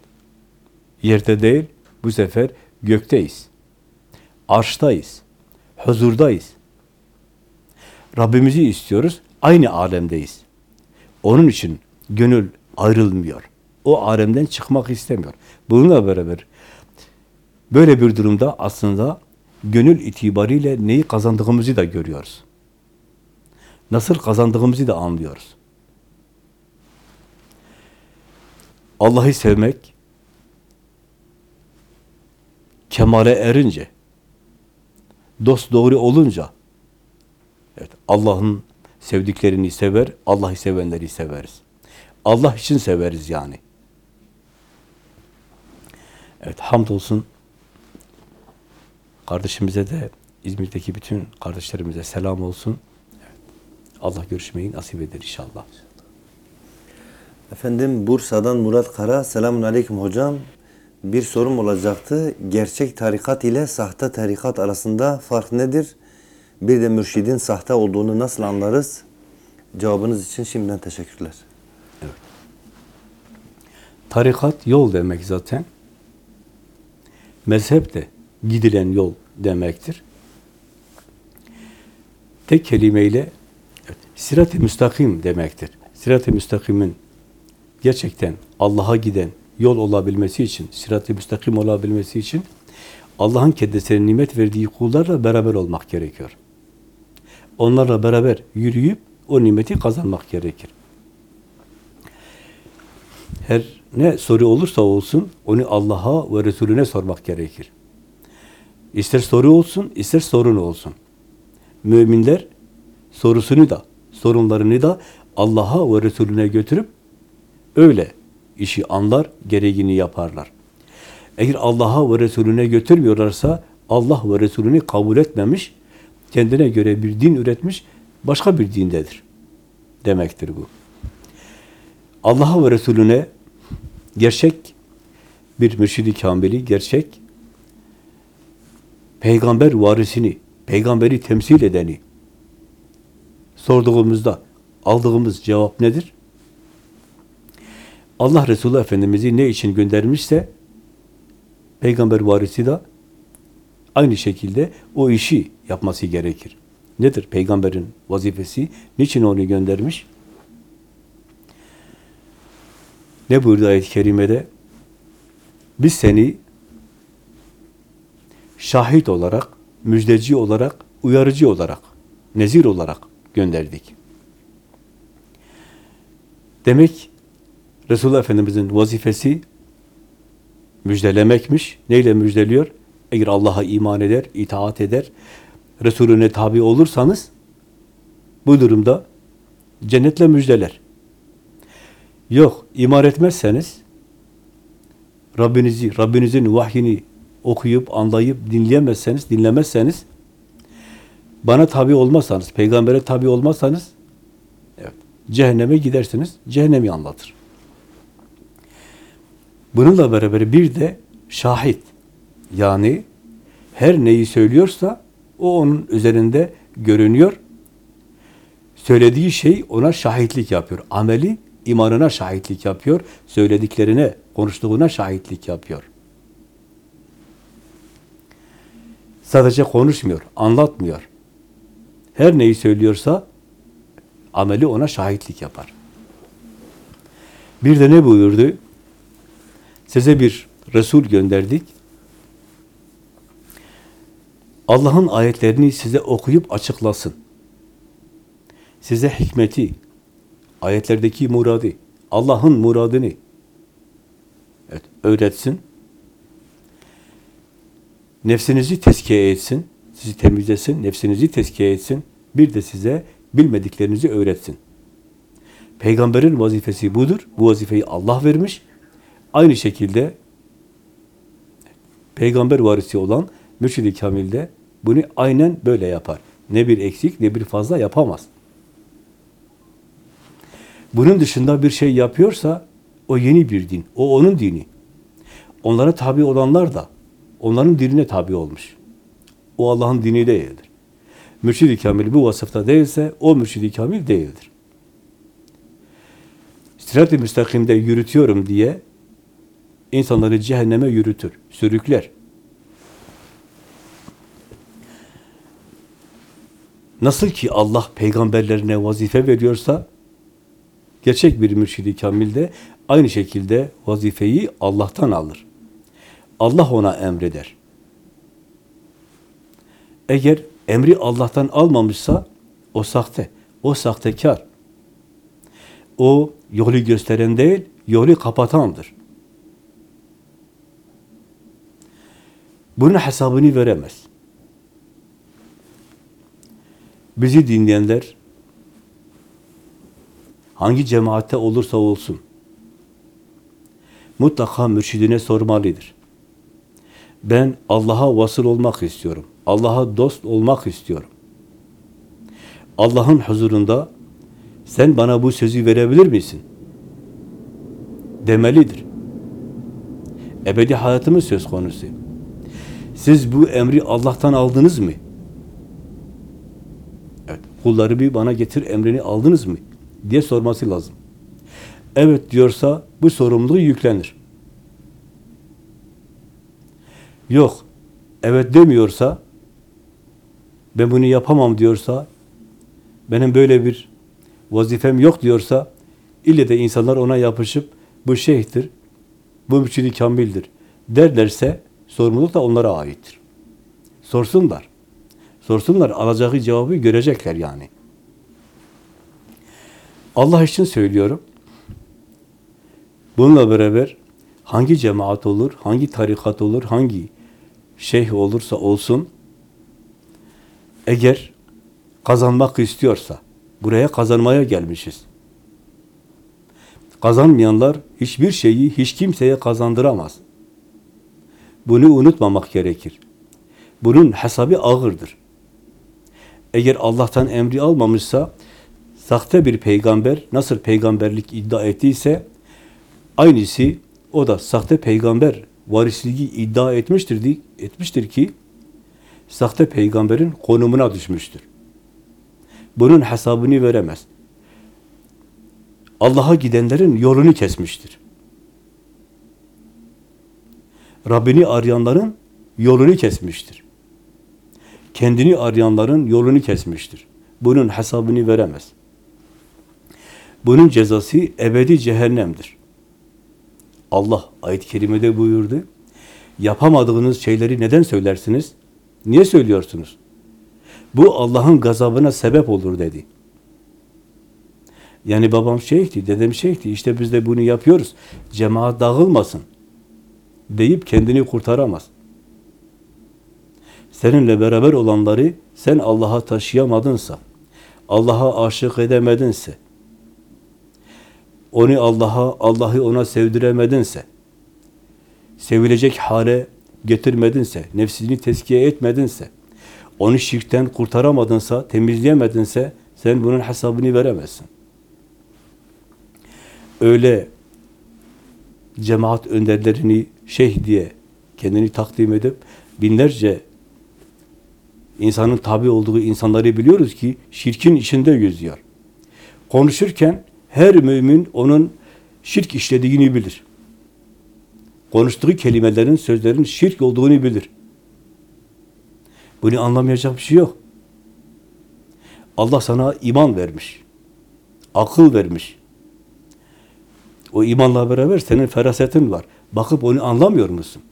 yerde değil, bu sefer gökteyiz. Arştayız. Huzurdayız. Rabbimizi istiyoruz. Aynı alemdeyiz. Onun için gönül ayrılmıyor. O alemden çıkmak istemiyor. Bununla beraber böyle bir durumda aslında gönül itibariyle neyi kazandığımızı da görüyoruz. Nasıl kazandığımızı da anlıyoruz. Allah'ı sevmek kemale erince dost doğru olunca evet, Allah'ın sevdiklerini sever, Allah'ı sevenleri severiz. Allah için severiz yani. Evet, hamdolsun kardeşimize de İzmir'deki bütün kardeşlerimize selam olsun. Evet, Allah görüşmeyi nasip eder inşallah. Efendim Bursa'dan Murat Kara. Selamun Aleyküm hocam. Bir sorum olacaktı. Gerçek tarikat ile sahte tarikat arasında fark nedir? Bir de mürşidin sahte olduğunu nasıl anlarız? Cevabınız için şimdiden teşekkürler. Tarikat yol demek zaten. Mezhep de gidilen yol demektir. Tek kelimeyle evet, sirat-i müstakim demektir. Sirat-i müstakimin gerçekten Allah'a giden yol olabilmesi için, sirat-i müstakim olabilmesi için Allah'ın kendisine nimet verdiği kullarla beraber olmak gerekiyor. Onlarla beraber yürüyüp o nimeti kazanmak gerekir. Her ne soru olursa olsun onu Allah'a ve Resulüne sormak gerekir. İster soru olsun, ister sorun olsun. Müminler sorusunu da, sorunlarını da Allah'a ve Resulüne götürüp öyle işi anlar, gereğini yaparlar. Eğer Allah'a ve Resulüne götürmüyorlarsa Allah ve Resulünü kabul etmemiş, kendine göre bir din üretmiş, başka bir dindedir demektir bu. Allah'a ve Resulüne gerçek bir mürşidi kamili, gerçek peygamber varisini, peygamberi temsil edeni sorduğumuzda aldığımız cevap nedir? Allah Resulü Efendimiz'i ne için göndermişse peygamber varisi de aynı şekilde o işi yapması gerekir. Nedir peygamberin vazifesi? Niçin onu göndermiş? Ne buyurdu ayet-i kerimede? Biz seni şahit olarak, müjdeci olarak, uyarıcı olarak, nezir olarak gönderdik. Demek Resulullah Efendimiz'in vazifesi müjdelemekmiş. Neyle müjdeliyor? Eğer Allah'a iman eder, itaat eder, Resulüne tabi olursanız bu durumda cennetle müjdeler. Yok, iman etmezseniz Rabbinizi, Rabbinizin vahyini okuyup, anlayıp, dinleyemezseniz, dinlemezseniz bana tabi olmazsanız, peygambere tabi olmazsanız evet, cehenneme gidersiniz. Cehennemi anlatır. Bununla beraber bir de şahit. Yani her neyi söylüyorsa o onun üzerinde görünüyor. Söylediği şey ona şahitlik yapıyor. Ameli imanına şahitlik yapıyor. Söylediklerine, konuştuğuna şahitlik yapıyor. Sadece konuşmuyor, anlatmıyor. Her neyi söylüyorsa ameli ona şahitlik yapar. Bir de ne buyurdu? Size bir Resul gönderdik. Allah'ın ayetlerini size okuyup açıklasın. Size hikmeti, ayetlerdeki muradı, Allah'ın muradını evet, öğretsin. Nefsinizi tezkiye etsin, sizi temizlesin, nefsinizi tezkiye etsin. Bir de size bilmediklerinizi öğretsin. Peygamberin vazifesi budur. Bu vazifeyi Allah vermiş. Aynı şekilde peygamber varisi olan Mürşid-i Kamil de bunu aynen böyle yapar. Ne bir eksik ne bir fazla yapamaz. Bunun dışında bir şey yapıyorsa o yeni bir din. O onun dini. Onlara tabi olanlar da onların dinine tabi olmuş. O Allah'ın dini değildir. Mürşid-i Kamil bu vasıfta değilse o Mürşid-i Kamil değildir. Sirat-i müstakimde yürütüyorum diye insanları cehenneme yürütür, sürükler. Nasıl ki Allah peygamberlerine vazife veriyorsa, gerçek bir mürşidi kamil de aynı şekilde vazifeyi Allah'tan alır. Allah ona emreder. Eğer emri Allah'tan almamışsa, o sahte, o sahtekar. O yolu gösteren değil, yolu kapatandır. Bunun hesabını veremez. Bizi dinleyenler hangi cemaatte olursa olsun mutlaka mürşidine sormalıdır. Ben Allah'a vasıl olmak istiyorum. Allah'a dost olmak istiyorum. Allah'ın huzurunda sen bana bu sözü verebilir misin? Demelidir. Ebedi hayatımız söz konusu. Siz bu emri Allah'tan aldınız mı? Evet, kulları bir bana getir emrini aldınız mı? diye sorması lazım. Evet diyorsa bu sorumluluğu yüklenir. Yok, evet demiyorsa, ben bunu yapamam diyorsa, benim böyle bir vazifem yok diyorsa, ille de insanlar ona yapışıp, bu şeyhtir, bu mürşidi kamildir derlerse, sorumluluk da onlara aittir. Sorsunlar. Sorsunlar, alacağı cevabı görecekler yani. Allah için söylüyorum. Bununla beraber hangi cemaat olur, hangi tarikat olur, hangi şeyh olursa olsun, eğer kazanmak istiyorsa, buraya kazanmaya gelmişiz. Kazanmayanlar hiçbir şeyi hiç kimseye kazandıramaz. Bunu unutmamak gerekir. Bunun hesabı ağırdır. Eğer Allah'tan emri almamışsa, sahte bir peygamber nasıl peygamberlik iddia ettiyse, aynısı o da sahte peygamber varisliği iddia etmiştir, etmiştir ki, sahte peygamberin konumuna düşmüştür. Bunun hesabını veremez. Allah'a gidenlerin yolunu kesmiştir. Rabbini arayanların yolunu kesmiştir. Kendini arayanların yolunu kesmiştir. Bunun hesabını veremez. Bunun cezası ebedi cehennemdir. Allah ayet-i kerimede buyurdu. Yapamadığınız şeyleri neden söylersiniz? Niye söylüyorsunuz? Bu Allah'ın gazabına sebep olur dedi. Yani babam şeyhti, dedem şeyhti, işte biz de bunu yapıyoruz. Cemaat dağılmasın deyip kendini kurtaramaz. Seninle beraber olanları sen Allah'a taşıyamadınsa, Allah'a aşık edemedinse, onu Allah'a, Allah'ı ona sevdiremedinse, sevilecek hale getirmedinse, nefsini tezkiye etmedinse, onu şirkten kurtaramadınsa, temizleyemedinse, sen bunun hesabını veremezsin. Öyle cemaat önderlerini şeyh diye kendini takdim edip binlerce insanın tabi olduğu insanları biliyoruz ki şirkin içinde yüzüyor. Konuşurken her mümin onun şirk işlediğini bilir. Konuştuğu kelimelerin, sözlerin şirk olduğunu bilir. Bunu anlamayacak bir şey yok. Allah sana iman vermiş. Akıl vermiş. O imanla beraber senin ferasetin var. Bakıp onu anlamıyor musun?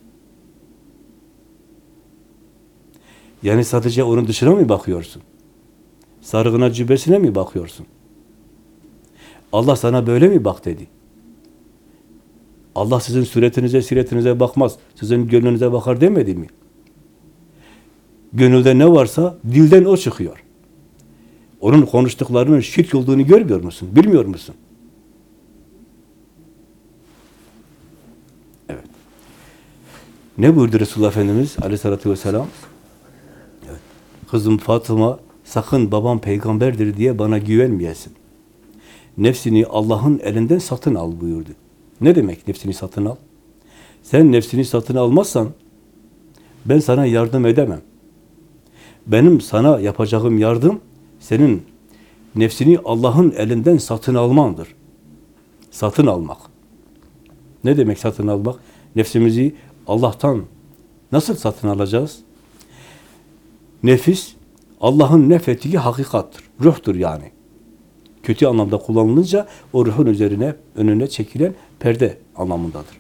Yani sadece onun dışına mı bakıyorsun? Sarığına, cübbesine mi bakıyorsun? Allah sana böyle mi bak dedi? Allah sizin suretinize, siretinize bakmaz. Sizin gönlünüze bakar demedi mi? Gönülde ne varsa dilden o çıkıyor. Onun konuştuklarının şirk olduğunu görmüyor musun? Bilmiyor musun? Evet. Ne buyurdu Resulullah Efendimiz aleyhissalatü vesselam? Evet. Kızım Fatıma sakın babam peygamberdir diye bana güvenmeyesin. Nefsini Allah'ın elinden satın al buyurdu. Ne demek nefsini satın al? Sen nefsini satın almazsan ben sana yardım edemem. Benim sana yapacağım yardım senin nefsini Allah'ın elinden satın almandır. Satın almak. Ne demek satın almak? Nefsimizi Allah'tan nasıl satın alacağız? Nefis Allah'ın nefettiği hakikattır. Ruhtur yani. Kötü anlamda kullanılınca o ruhun üzerine, önüne çekilen perde anlamındadır.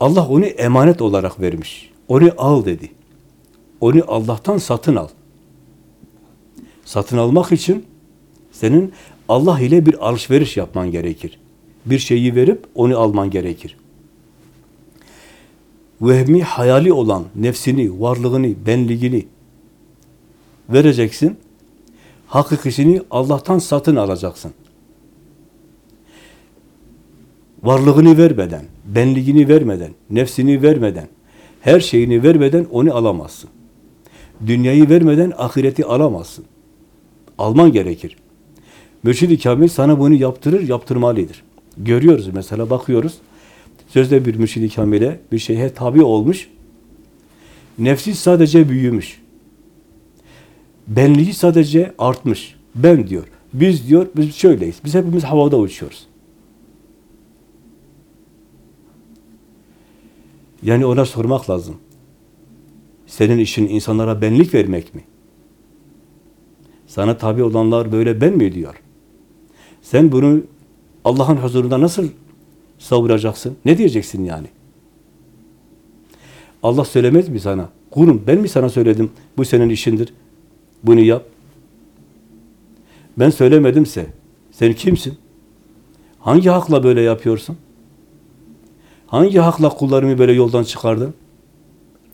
Allah onu emanet olarak vermiş. Onu al dedi. Onu Allah'tan satın al. Satın almak için senin Allah ile bir alışveriş yapman gerekir. Bir şeyi verip onu alman gerekir. Vehmi, hayali olan nefsini, varlığını, benliğini vereceksin. Hakikisini Allah'tan satın alacaksın. Varlığını vermeden, benliğini vermeden, nefsini vermeden, her şeyini vermeden onu alamazsın. Dünyayı vermeden ahireti alamazsın. Alman gerekir. Mürşid-i Kamil sana bunu yaptırır, yaptırmalıdır. Görüyoruz mesela, bakıyoruz. Sözde bir mürşid-i kamile, bir şeyhe tabi olmuş. Nefsi sadece büyümüş. Benliği sadece artmış. Ben diyor. Biz diyor, biz şöyleyiz. Biz hepimiz havada uçuyoruz. Yani ona sormak lazım. Senin işin insanlara benlik vermek mi? Sana tabi olanlar böyle ben mi diyor? Sen bunu Allah'ın huzurunda nasıl savuracaksın? Ne diyeceksin yani? Allah söylemez mi sana? Kurum ben mi sana söyledim? Bu senin işindir. Bunu yap. Ben söylemedimse sen kimsin? Hangi hakla böyle yapıyorsun? Hangi hakla kullarımı böyle yoldan çıkardın?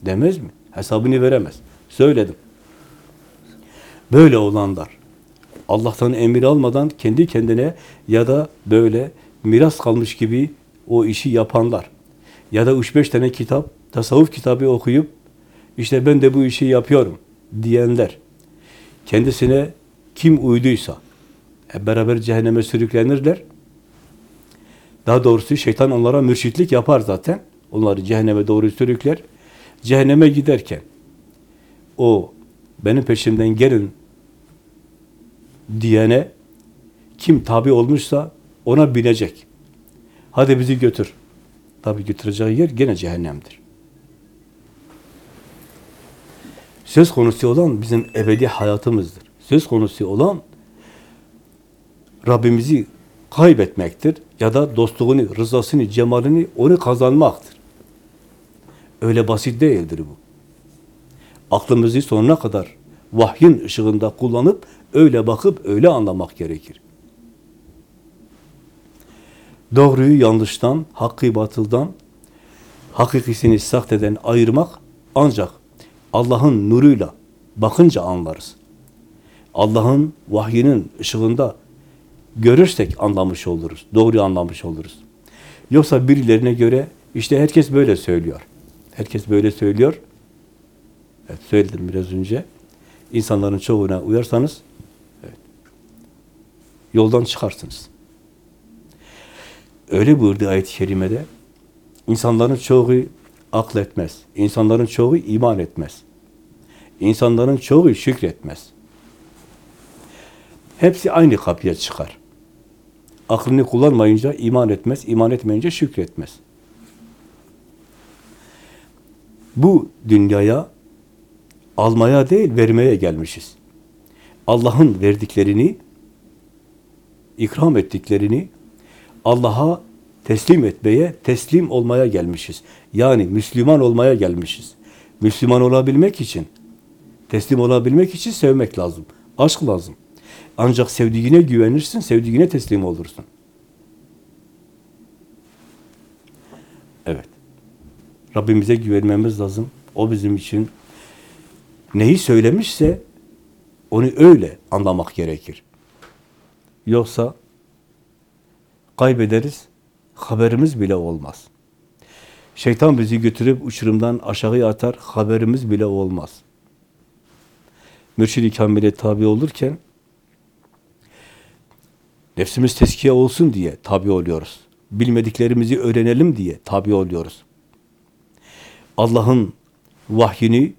Demez mi? Hesabını veremez. Söyledim. Böyle olanlar Allah'tan emir almadan kendi kendine ya da böyle miras kalmış gibi o işi yapanlar. ya da 3-5 tane kitap, tasavvuf kitabı okuyup işte ben de bu işi yapıyorum diyenler kendisine kim uyduysa hep beraber cehenneme sürüklenirler. Daha doğrusu şeytan onlara mürşitlik yapar zaten. Onları cehenneme doğru sürükler. Cehenneme giderken o benim peşimden gelin diyene kim tabi olmuşsa ona binecek. Hadi bizi götür. Tabi götüreceği yer gene cehennemdir. Söz konusu olan bizim ebedi hayatımızdır. Söz konusu olan Rabbimizi kaybetmektir ya da dostluğunu, rızasını, cemalini onu kazanmaktır. Öyle basit değildir bu. Aklımızı sonuna kadar vahyin ışığında kullanıp öyle bakıp öyle anlamak gerekir. Doğruyu yanlıştan, hakkı batıldan, hakikisini sahteden ayırmak ancak Allah'ın nuruyla bakınca anlarız. Allah'ın vahyinin ışığında görürsek anlamış oluruz. Doğru anlamış oluruz. Yoksa birilerine göre işte herkes böyle söylüyor. Herkes böyle söylüyor. Evet, söyledim biraz önce. İnsanların çoğuna uyarsanız evet, yoldan çıkarsınız. Öyle buyurdu ayet-i kerimede. İnsanların çoğu akletmez. İnsanların çoğu iman etmez. İnsanların çoğu şükretmez. Hepsi aynı kapıya çıkar. Aklını kullanmayınca iman etmez, iman etmeyince şükretmez. Bu dünyaya almaya değil, vermeye gelmişiz. Allah'ın verdiklerini, ikram ettiklerini Allah'a teslim etmeye, teslim olmaya gelmişiz. Yani Müslüman olmaya gelmişiz. Müslüman olabilmek için, teslim olabilmek için sevmek lazım. Aşk lazım. Ancak sevdiğine güvenirsin, sevdiğine teslim olursun. Evet. Rabbimize güvenmemiz lazım. O bizim için neyi söylemişse onu öyle anlamak gerekir. Yoksa kaybederiz, haberimiz bile olmaz. Şeytan bizi götürüp uçurumdan aşağıya atar, haberimiz bile olmaz. Mürşid-i Kamil'e tabi olurken nefsimiz teskiye olsun diye tabi oluyoruz. Bilmediklerimizi öğrenelim diye tabi oluyoruz. Allah'ın vahyini,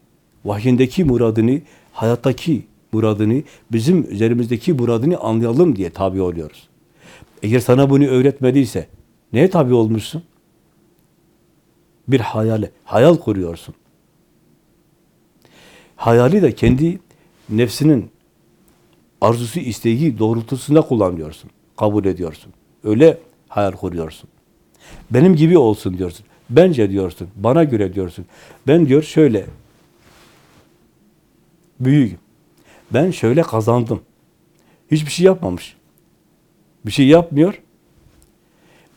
vahyindeki muradını, hayattaki muradını, bizim üzerimizdeki muradını anlayalım diye tabi oluyoruz. Eğer sana bunu öğretmediyse neye tabi olmuşsun? Bir hayale, hayal kuruyorsun. Hayali de kendi nefsinin arzusu, isteği doğrultusunda kullanıyorsun. Kabul ediyorsun. Öyle hayal kuruyorsun. Benim gibi olsun diyorsun. Bence diyorsun. Bana göre diyorsun. Ben diyor şöyle büyüğüm. Ben şöyle kazandım. Hiçbir şey yapmamış. Bir şey yapmıyor.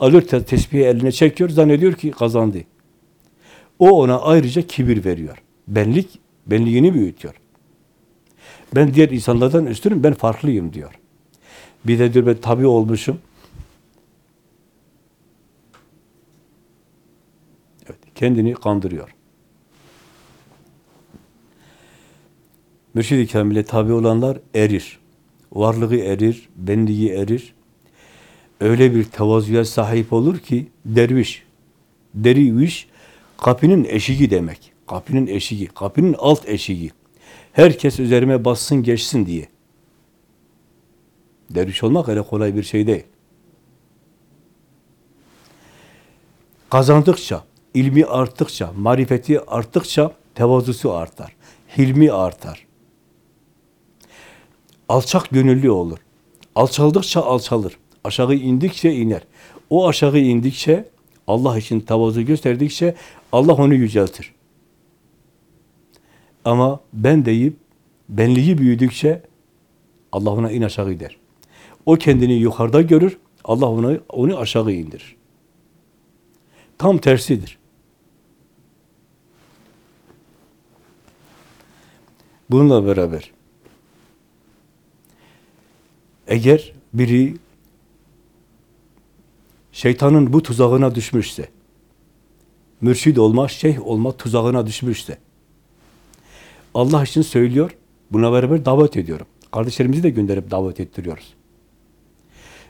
Alıyor te- tesbihi eline çekiyor. Zannediyor ki kazandı. O ona ayrıca kibir veriyor. Benlik, benliğini büyütüyor. Ben diğer insanlardan üstünüm, ben farklıyım diyor. Bir de diyor ben tabi olmuşum. Evet, kendini kandırıyor. Mürşid-i Kamil'e tabi olanlar erir. Varlığı erir, benliği erir. Öyle bir tevazuya sahip olur ki derviş, deriviş kapının eşiği demek. Kapının eşiği, kapının alt eşiği. Herkes üzerime bassın geçsin diye. Derviş olmak öyle kolay bir şey değil. Kazandıkça, ilmi arttıkça, marifeti arttıkça tevazusu artar. Hilmi artar. Alçak gönüllü olur. Alçaldıkça alçalır. Aşağı indikçe iner. O aşağı indikçe, Allah için tevazu gösterdikçe Allah onu yüceltir. Ama ben deyip benliği büyüdükçe Allah ona in aşağı gider. O kendini yukarıda görür, Allah onu, onu aşağı indirir. Tam tersidir. Bununla beraber eğer biri şeytanın bu tuzağına düşmüşse, mürşid olma, şeyh olma tuzağına düşmüşse, Allah için söylüyor, buna beraber davet ediyorum. Kardeşlerimizi de gönderip davet ettiriyoruz.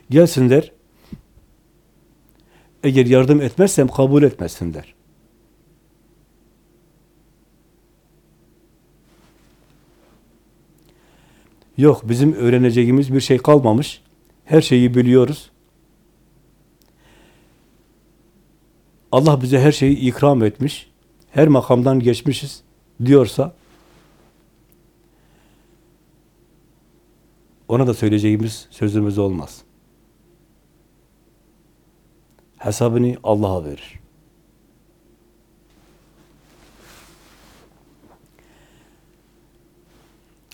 Gelsinler, eğer yardım etmezsem kabul etmesinler. Yok, bizim öğreneceğimiz bir şey kalmamış. Her şeyi biliyoruz. Allah bize her şeyi ikram etmiş. Her makamdan geçmişiz diyorsa ona da söyleyeceğimiz sözümüz olmaz. Hesabını Allah'a verir.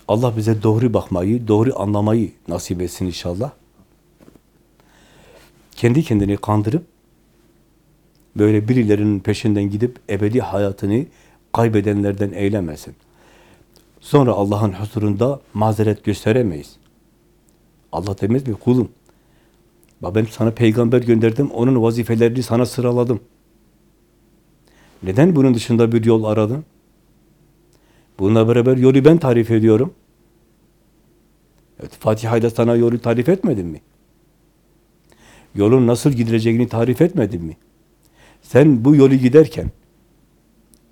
Allah bize doğru bakmayı, doğru anlamayı nasip etsin inşallah. Kendi kendini kandırıp böyle birilerinin peşinden gidip ebedi hayatını kaybedenlerden eylemesin. Sonra Allah'ın huzurunda mazeret gösteremeyiz. Allah demez mi kulum? Ben sana peygamber gönderdim, onun vazifelerini sana sıraladım. Neden bunun dışında bir yol aradın? Bununla beraber yolu ben tarif ediyorum. Evet, Fatiha'da sana yolu tarif etmedim mi? Yolun nasıl gidileceğini tarif etmedim mi? Sen bu yolu giderken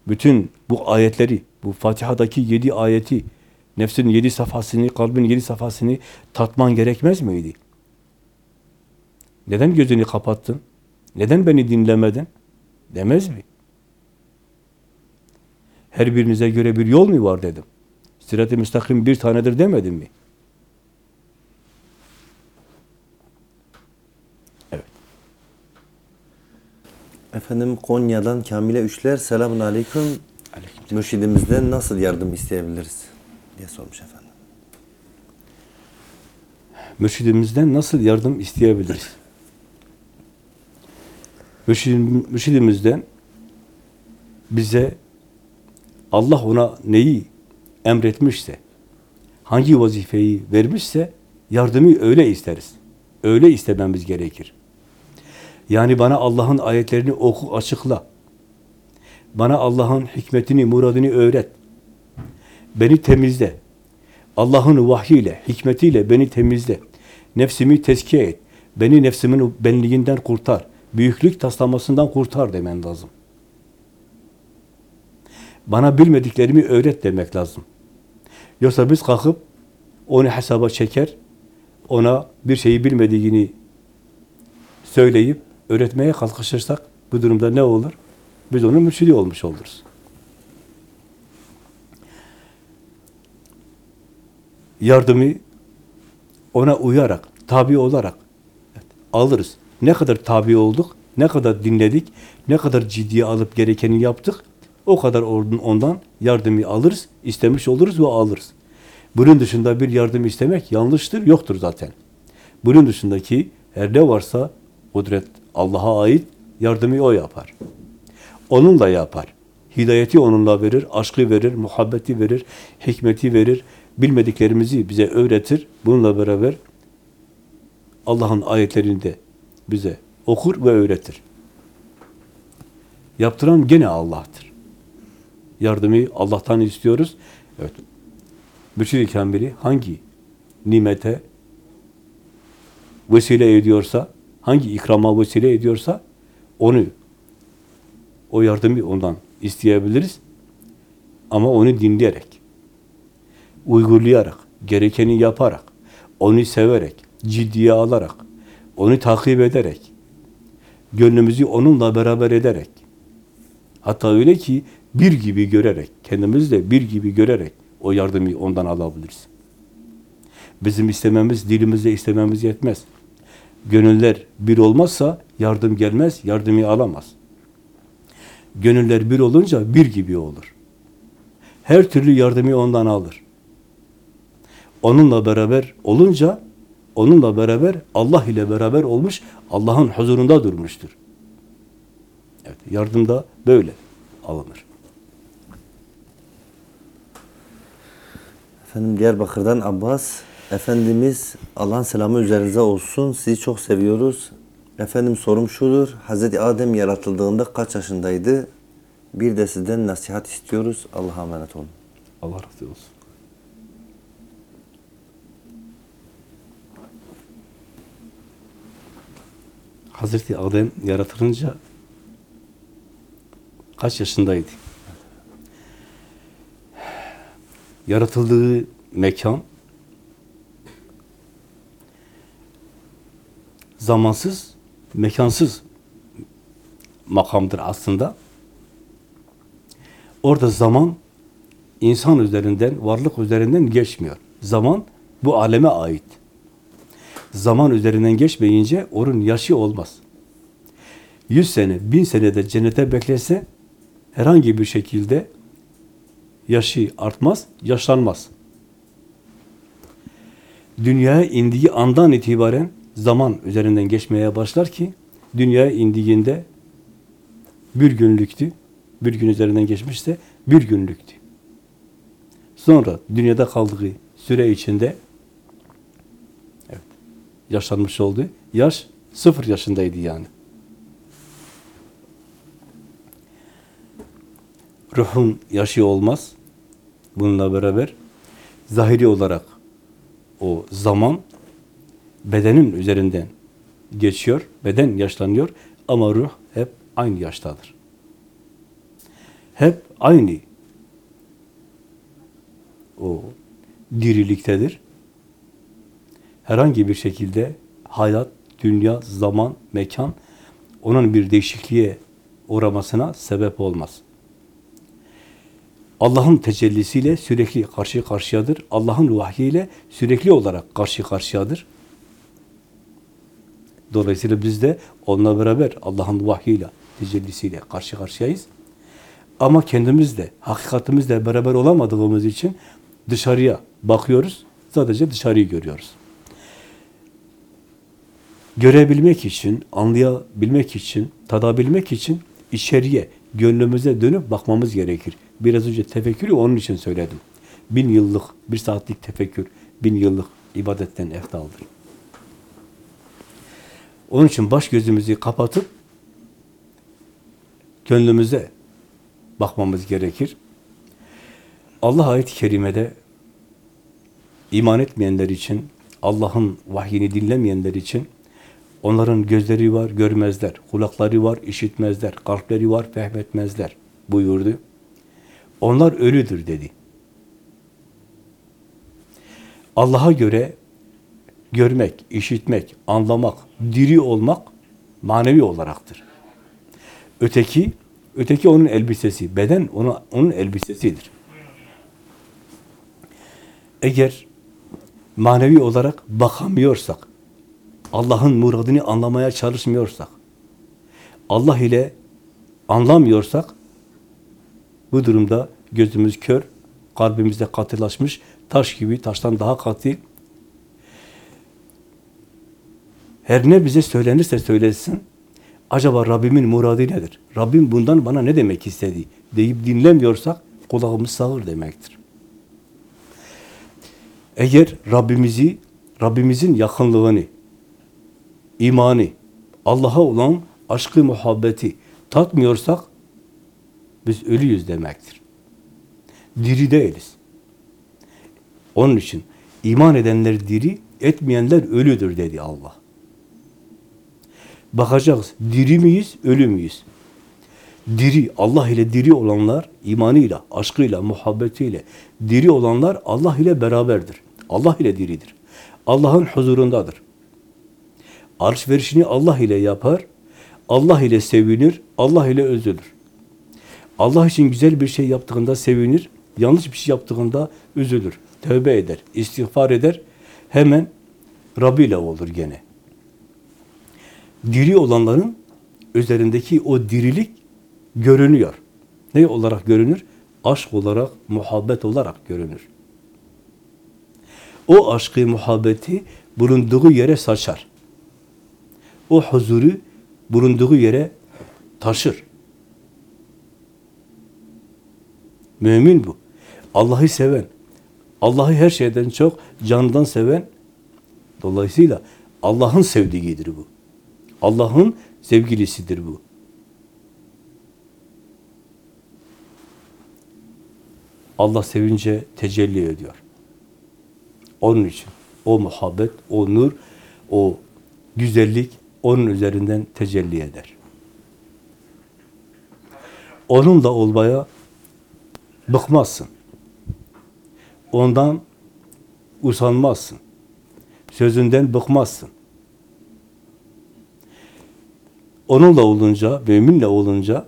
bütün bu ayetleri, bu Fatiha'daki yedi ayeti, nefsin yedi safhasını, kalbin yedi safhasını tatman gerekmez miydi? Neden gözünü kapattın? Neden beni dinlemedin? Demez mi? Her birinize göre bir yol mu var dedim. Sirat-i müstakim bir tanedir demedim mi? Evet. Efendim Konya'dan Kamile Üçler selamun aleyküm. Mürşidimizden nasıl yardım isteyebiliriz diye sormuş efendim. Mürşidimizden nasıl yardım isteyebiliriz? Mürşidim, mürşidimizden bize Allah ona neyi emretmişse, hangi vazifeyi vermişse yardımı öyle isteriz. Öyle istememiz gerekir. Yani bana Allah'ın ayetlerini oku, açıkla. Bana Allah'ın hikmetini, muradını öğret. Beni temizle. Allah'ın vahyiyle, hikmetiyle beni temizle. Nefsimi tezkiye et. Beni nefsimin benliğinden kurtar. Büyüklük taslamasından kurtar demen lazım. Bana bilmediklerimi öğret demek lazım. Yoksa biz kalkıp onu hesaba çeker, ona bir şeyi bilmediğini söyleyip öğretmeye kalkışırsak bu durumda ne olur? Biz onun mürşidi olmuş oluruz. Yardımı ona uyarak, tabi olarak alırız. Ne kadar tabi olduk, ne kadar dinledik, ne kadar ciddiye alıp gerekeni yaptık, o kadar ondan yardımı alırız, istemiş oluruz ve alırız. Bunun dışında bir yardım istemek yanlıştır, yoktur zaten. Bunun dışındaki her ne varsa kudret Allah'a ait yardımı o yapar. Onunla yapar. Hidayeti onunla verir, aşkı verir, muhabbeti verir, hikmeti verir, bilmediklerimizi bize öğretir. Bununla beraber Allah'ın ayetlerini de bize okur ve öğretir. Yaptıran gene Allah'tır. Yardımı Allah'tan istiyoruz. Evet. Mürşid-i hangi nimete vesile ediyorsa, hangi ikrama vesile ediyorsa onu, o yardımı ondan isteyebiliriz. Ama onu dinleyerek, uygulayarak, gerekeni yaparak, onu severek, ciddiye alarak, onu takip ederek, gönlümüzü onunla beraber ederek, hatta öyle ki bir gibi görerek, kendimizi de bir gibi görerek o yardımı ondan alabiliriz. Bizim istememiz, dilimizle istememiz yetmez. Gönüller bir olmazsa yardım gelmez, yardımı alamaz. Gönüller bir olunca bir gibi olur. Her türlü yardımı ondan alır. Onunla beraber olunca, onunla beraber Allah ile beraber olmuş, Allah'ın huzurunda durmuştur. Evet, yardım da böyle alınır. Efendim Diyarbakır'dan Abbas. Efendimiz Allah'ın selamı üzerinize olsun. Sizi çok seviyoruz. Efendim sorum şudur. Hazreti Adem yaratıldığında kaç yaşındaydı? Bir de sizden nasihat istiyoruz. Allah'a emanet olun. Allah razı olsun. Hazreti Adem yaratılınca kaç yaşındaydı? Yaratıldığı mekan zamansız, mekansız makamdır aslında. Orada zaman insan üzerinden, varlık üzerinden geçmiyor. Zaman bu aleme ait. Zaman üzerinden geçmeyince onun yaşı olmaz. Yüz sene, bin senede cennete beklese herhangi bir şekilde yaşı artmaz, yaşlanmaz. Dünyaya indiği andan itibaren zaman üzerinden geçmeye başlar ki dünyaya indiğinde bir günlüktü. Bir gün üzerinden geçmişse bir günlüktü. Sonra dünyada kaldığı süre içinde evet, yaşlanmış oldu. Yaş sıfır yaşındaydı yani. Ruhun yaşı olmaz. Bununla beraber zahiri olarak o zaman bedenin üzerinden geçiyor. Beden yaşlanıyor ama ruh hep aynı yaştadır. Hep aynı o diriliktedir. Herhangi bir şekilde hayat, dünya, zaman, mekan onun bir değişikliğe uğramasına sebep olmaz. Allah'ın tecellisiyle sürekli karşı karşıyadır. Allah'ın vahyiyle sürekli olarak karşı karşıyadır. Dolayısıyla biz de onunla beraber Allah'ın vahyiyle, tecellisiyle karşı karşıyayız. Ama kendimiz de, hakikatimizle beraber olamadığımız için dışarıya bakıyoruz, sadece dışarıyı görüyoruz. Görebilmek için, anlayabilmek için, tadabilmek için içeriye, gönlümüze dönüp bakmamız gerekir. Biraz önce tefekkürü onun için söyledim. Bin yıllık, bir saatlik tefekkür, bin yıllık ibadetten eftaldır. Onun için baş gözümüzü kapatıp gönlümüze bakmamız gerekir. Allah ayet-i kerimede iman etmeyenler için, Allah'ın vahyini dinlemeyenler için onların gözleri var, görmezler, kulakları var, işitmezler, kalpleri var, fehmetmezler buyurdu. Onlar ölüdür dedi. Allah'a göre görmek, işitmek, anlamak, diri olmak manevi olaraktır. Öteki, öteki onun elbisesi, beden ona, onun elbisesidir. Eğer manevi olarak bakamıyorsak, Allah'ın muradını anlamaya çalışmıyorsak, Allah ile anlamıyorsak, bu durumda gözümüz kör, kalbimizde katılaşmış, taş gibi, taştan daha katı, her ne bize söylenirse söylesin, acaba Rabbimin muradı nedir? Rabbim bundan bana ne demek istedi? deyip dinlemiyorsak kulağımız sağır demektir. Eğer Rabbimizi, Rabbimizin yakınlığını, imanı, Allah'a olan aşkı, muhabbeti tatmıyorsak biz ölüyüz demektir. Diri değiliz. Onun için iman edenler diri, etmeyenler ölüdür dedi Allah. Bakacağız. Diri miyiz, ölü müyüz? Diri, Allah ile diri olanlar, imanıyla, aşkıyla, muhabbetiyle diri olanlar Allah ile beraberdir. Allah ile diridir. Allah'ın huzurundadır. Alışverişini Allah ile yapar, Allah ile sevinir, Allah ile üzülür. Allah için güzel bir şey yaptığında sevinir, yanlış bir şey yaptığında üzülür. Tövbe eder, istiğfar eder, hemen Rabbi ile olur gene diri olanların üzerindeki o dirilik görünüyor. Ne olarak görünür? Aşk olarak, muhabbet olarak görünür. O aşkı, muhabbeti bulunduğu yere saçar. O huzuru bulunduğu yere taşır. Mümin bu. Allah'ı seven, Allah'ı her şeyden çok candan seven, dolayısıyla Allah'ın sevdiğidir bu. Allah'ın sevgilisidir bu. Allah sevince tecelli ediyor. Onun için o muhabbet, o nur, o güzellik onun üzerinden tecelli eder. Onunla olmaya bıkmazsın. Ondan usanmazsın. Sözünden bıkmazsın. Onunla olunca, müminle olunca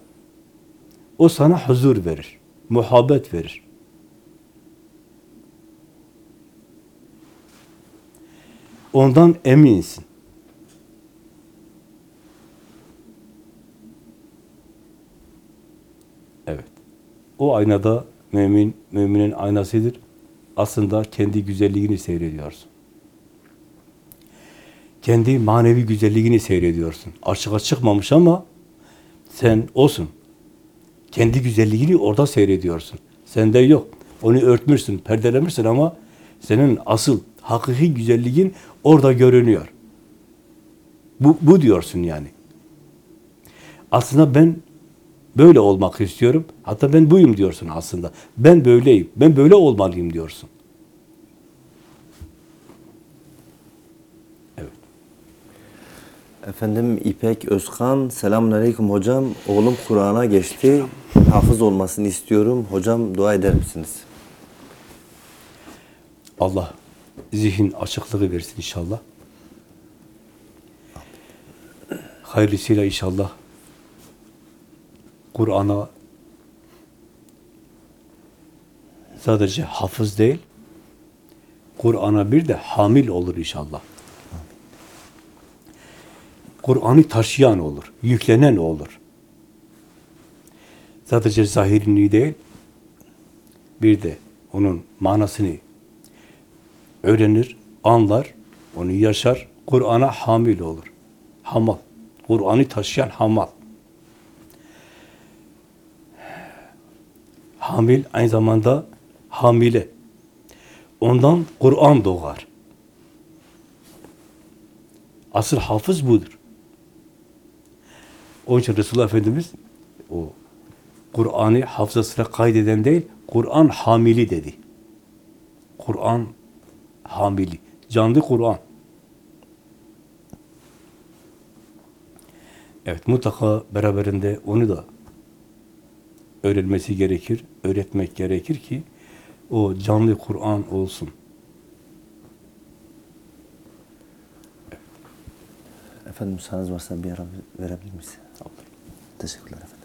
o sana huzur verir, muhabbet verir. Ondan eminsin. Evet. O aynada mümin, müminin aynasıdır. Aslında kendi güzelliğini seyrediyorsun. Kendi manevi güzelliğini seyrediyorsun. Açığa çıkmamış ama sen olsun. Kendi güzelliğini orada seyrediyorsun. Sende yok. Onu örtmüşsün, perdelemişsin ama senin asıl, hakiki güzelliğin orada görünüyor. Bu, bu diyorsun yani. Aslında ben böyle olmak istiyorum. Hatta ben buyum diyorsun aslında. Ben böyleyim. Ben böyle olmalıyım diyorsun. Efendim İpek Özkan, selamünaleyküm hocam. Oğlum Kur'an'a geçti. Hafız olmasını istiyorum. Hocam dua eder misiniz? Allah zihin açıklığı versin inşallah. Hayırlısıyla inşallah Kur'an'a sadece hafız değil, Kur'an'a bir de hamil olur inşallah. Kur'an'ı taşıyan olur, yüklenen olur. Sadece zahirini değil, bir de onun manasını öğrenir, anlar, onu yaşar, Kur'an'a hamil olur. Hamal. Kur'an'ı taşıyan hamal. Hamil aynı zamanda hamile. Ondan Kur'an doğar. Asıl hafız budur. Onun için Resulullah Efendimiz o Kur'an'ı hafızasına kaydeden değil, Kur'an hamili dedi. Kur'an hamili. Canlı Kur'an. Evet, mutlaka beraberinde onu da öğrenmesi gerekir, öğretmek gerekir ki o canlı Kur'an olsun. Efendim müsaadeniz varsa bir ara verebilir miyiz? Teşekkürler efendim.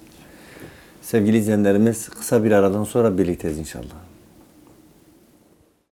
Sevgili izleyenlerimiz kısa bir aradan sonra birlikteyiz inşallah.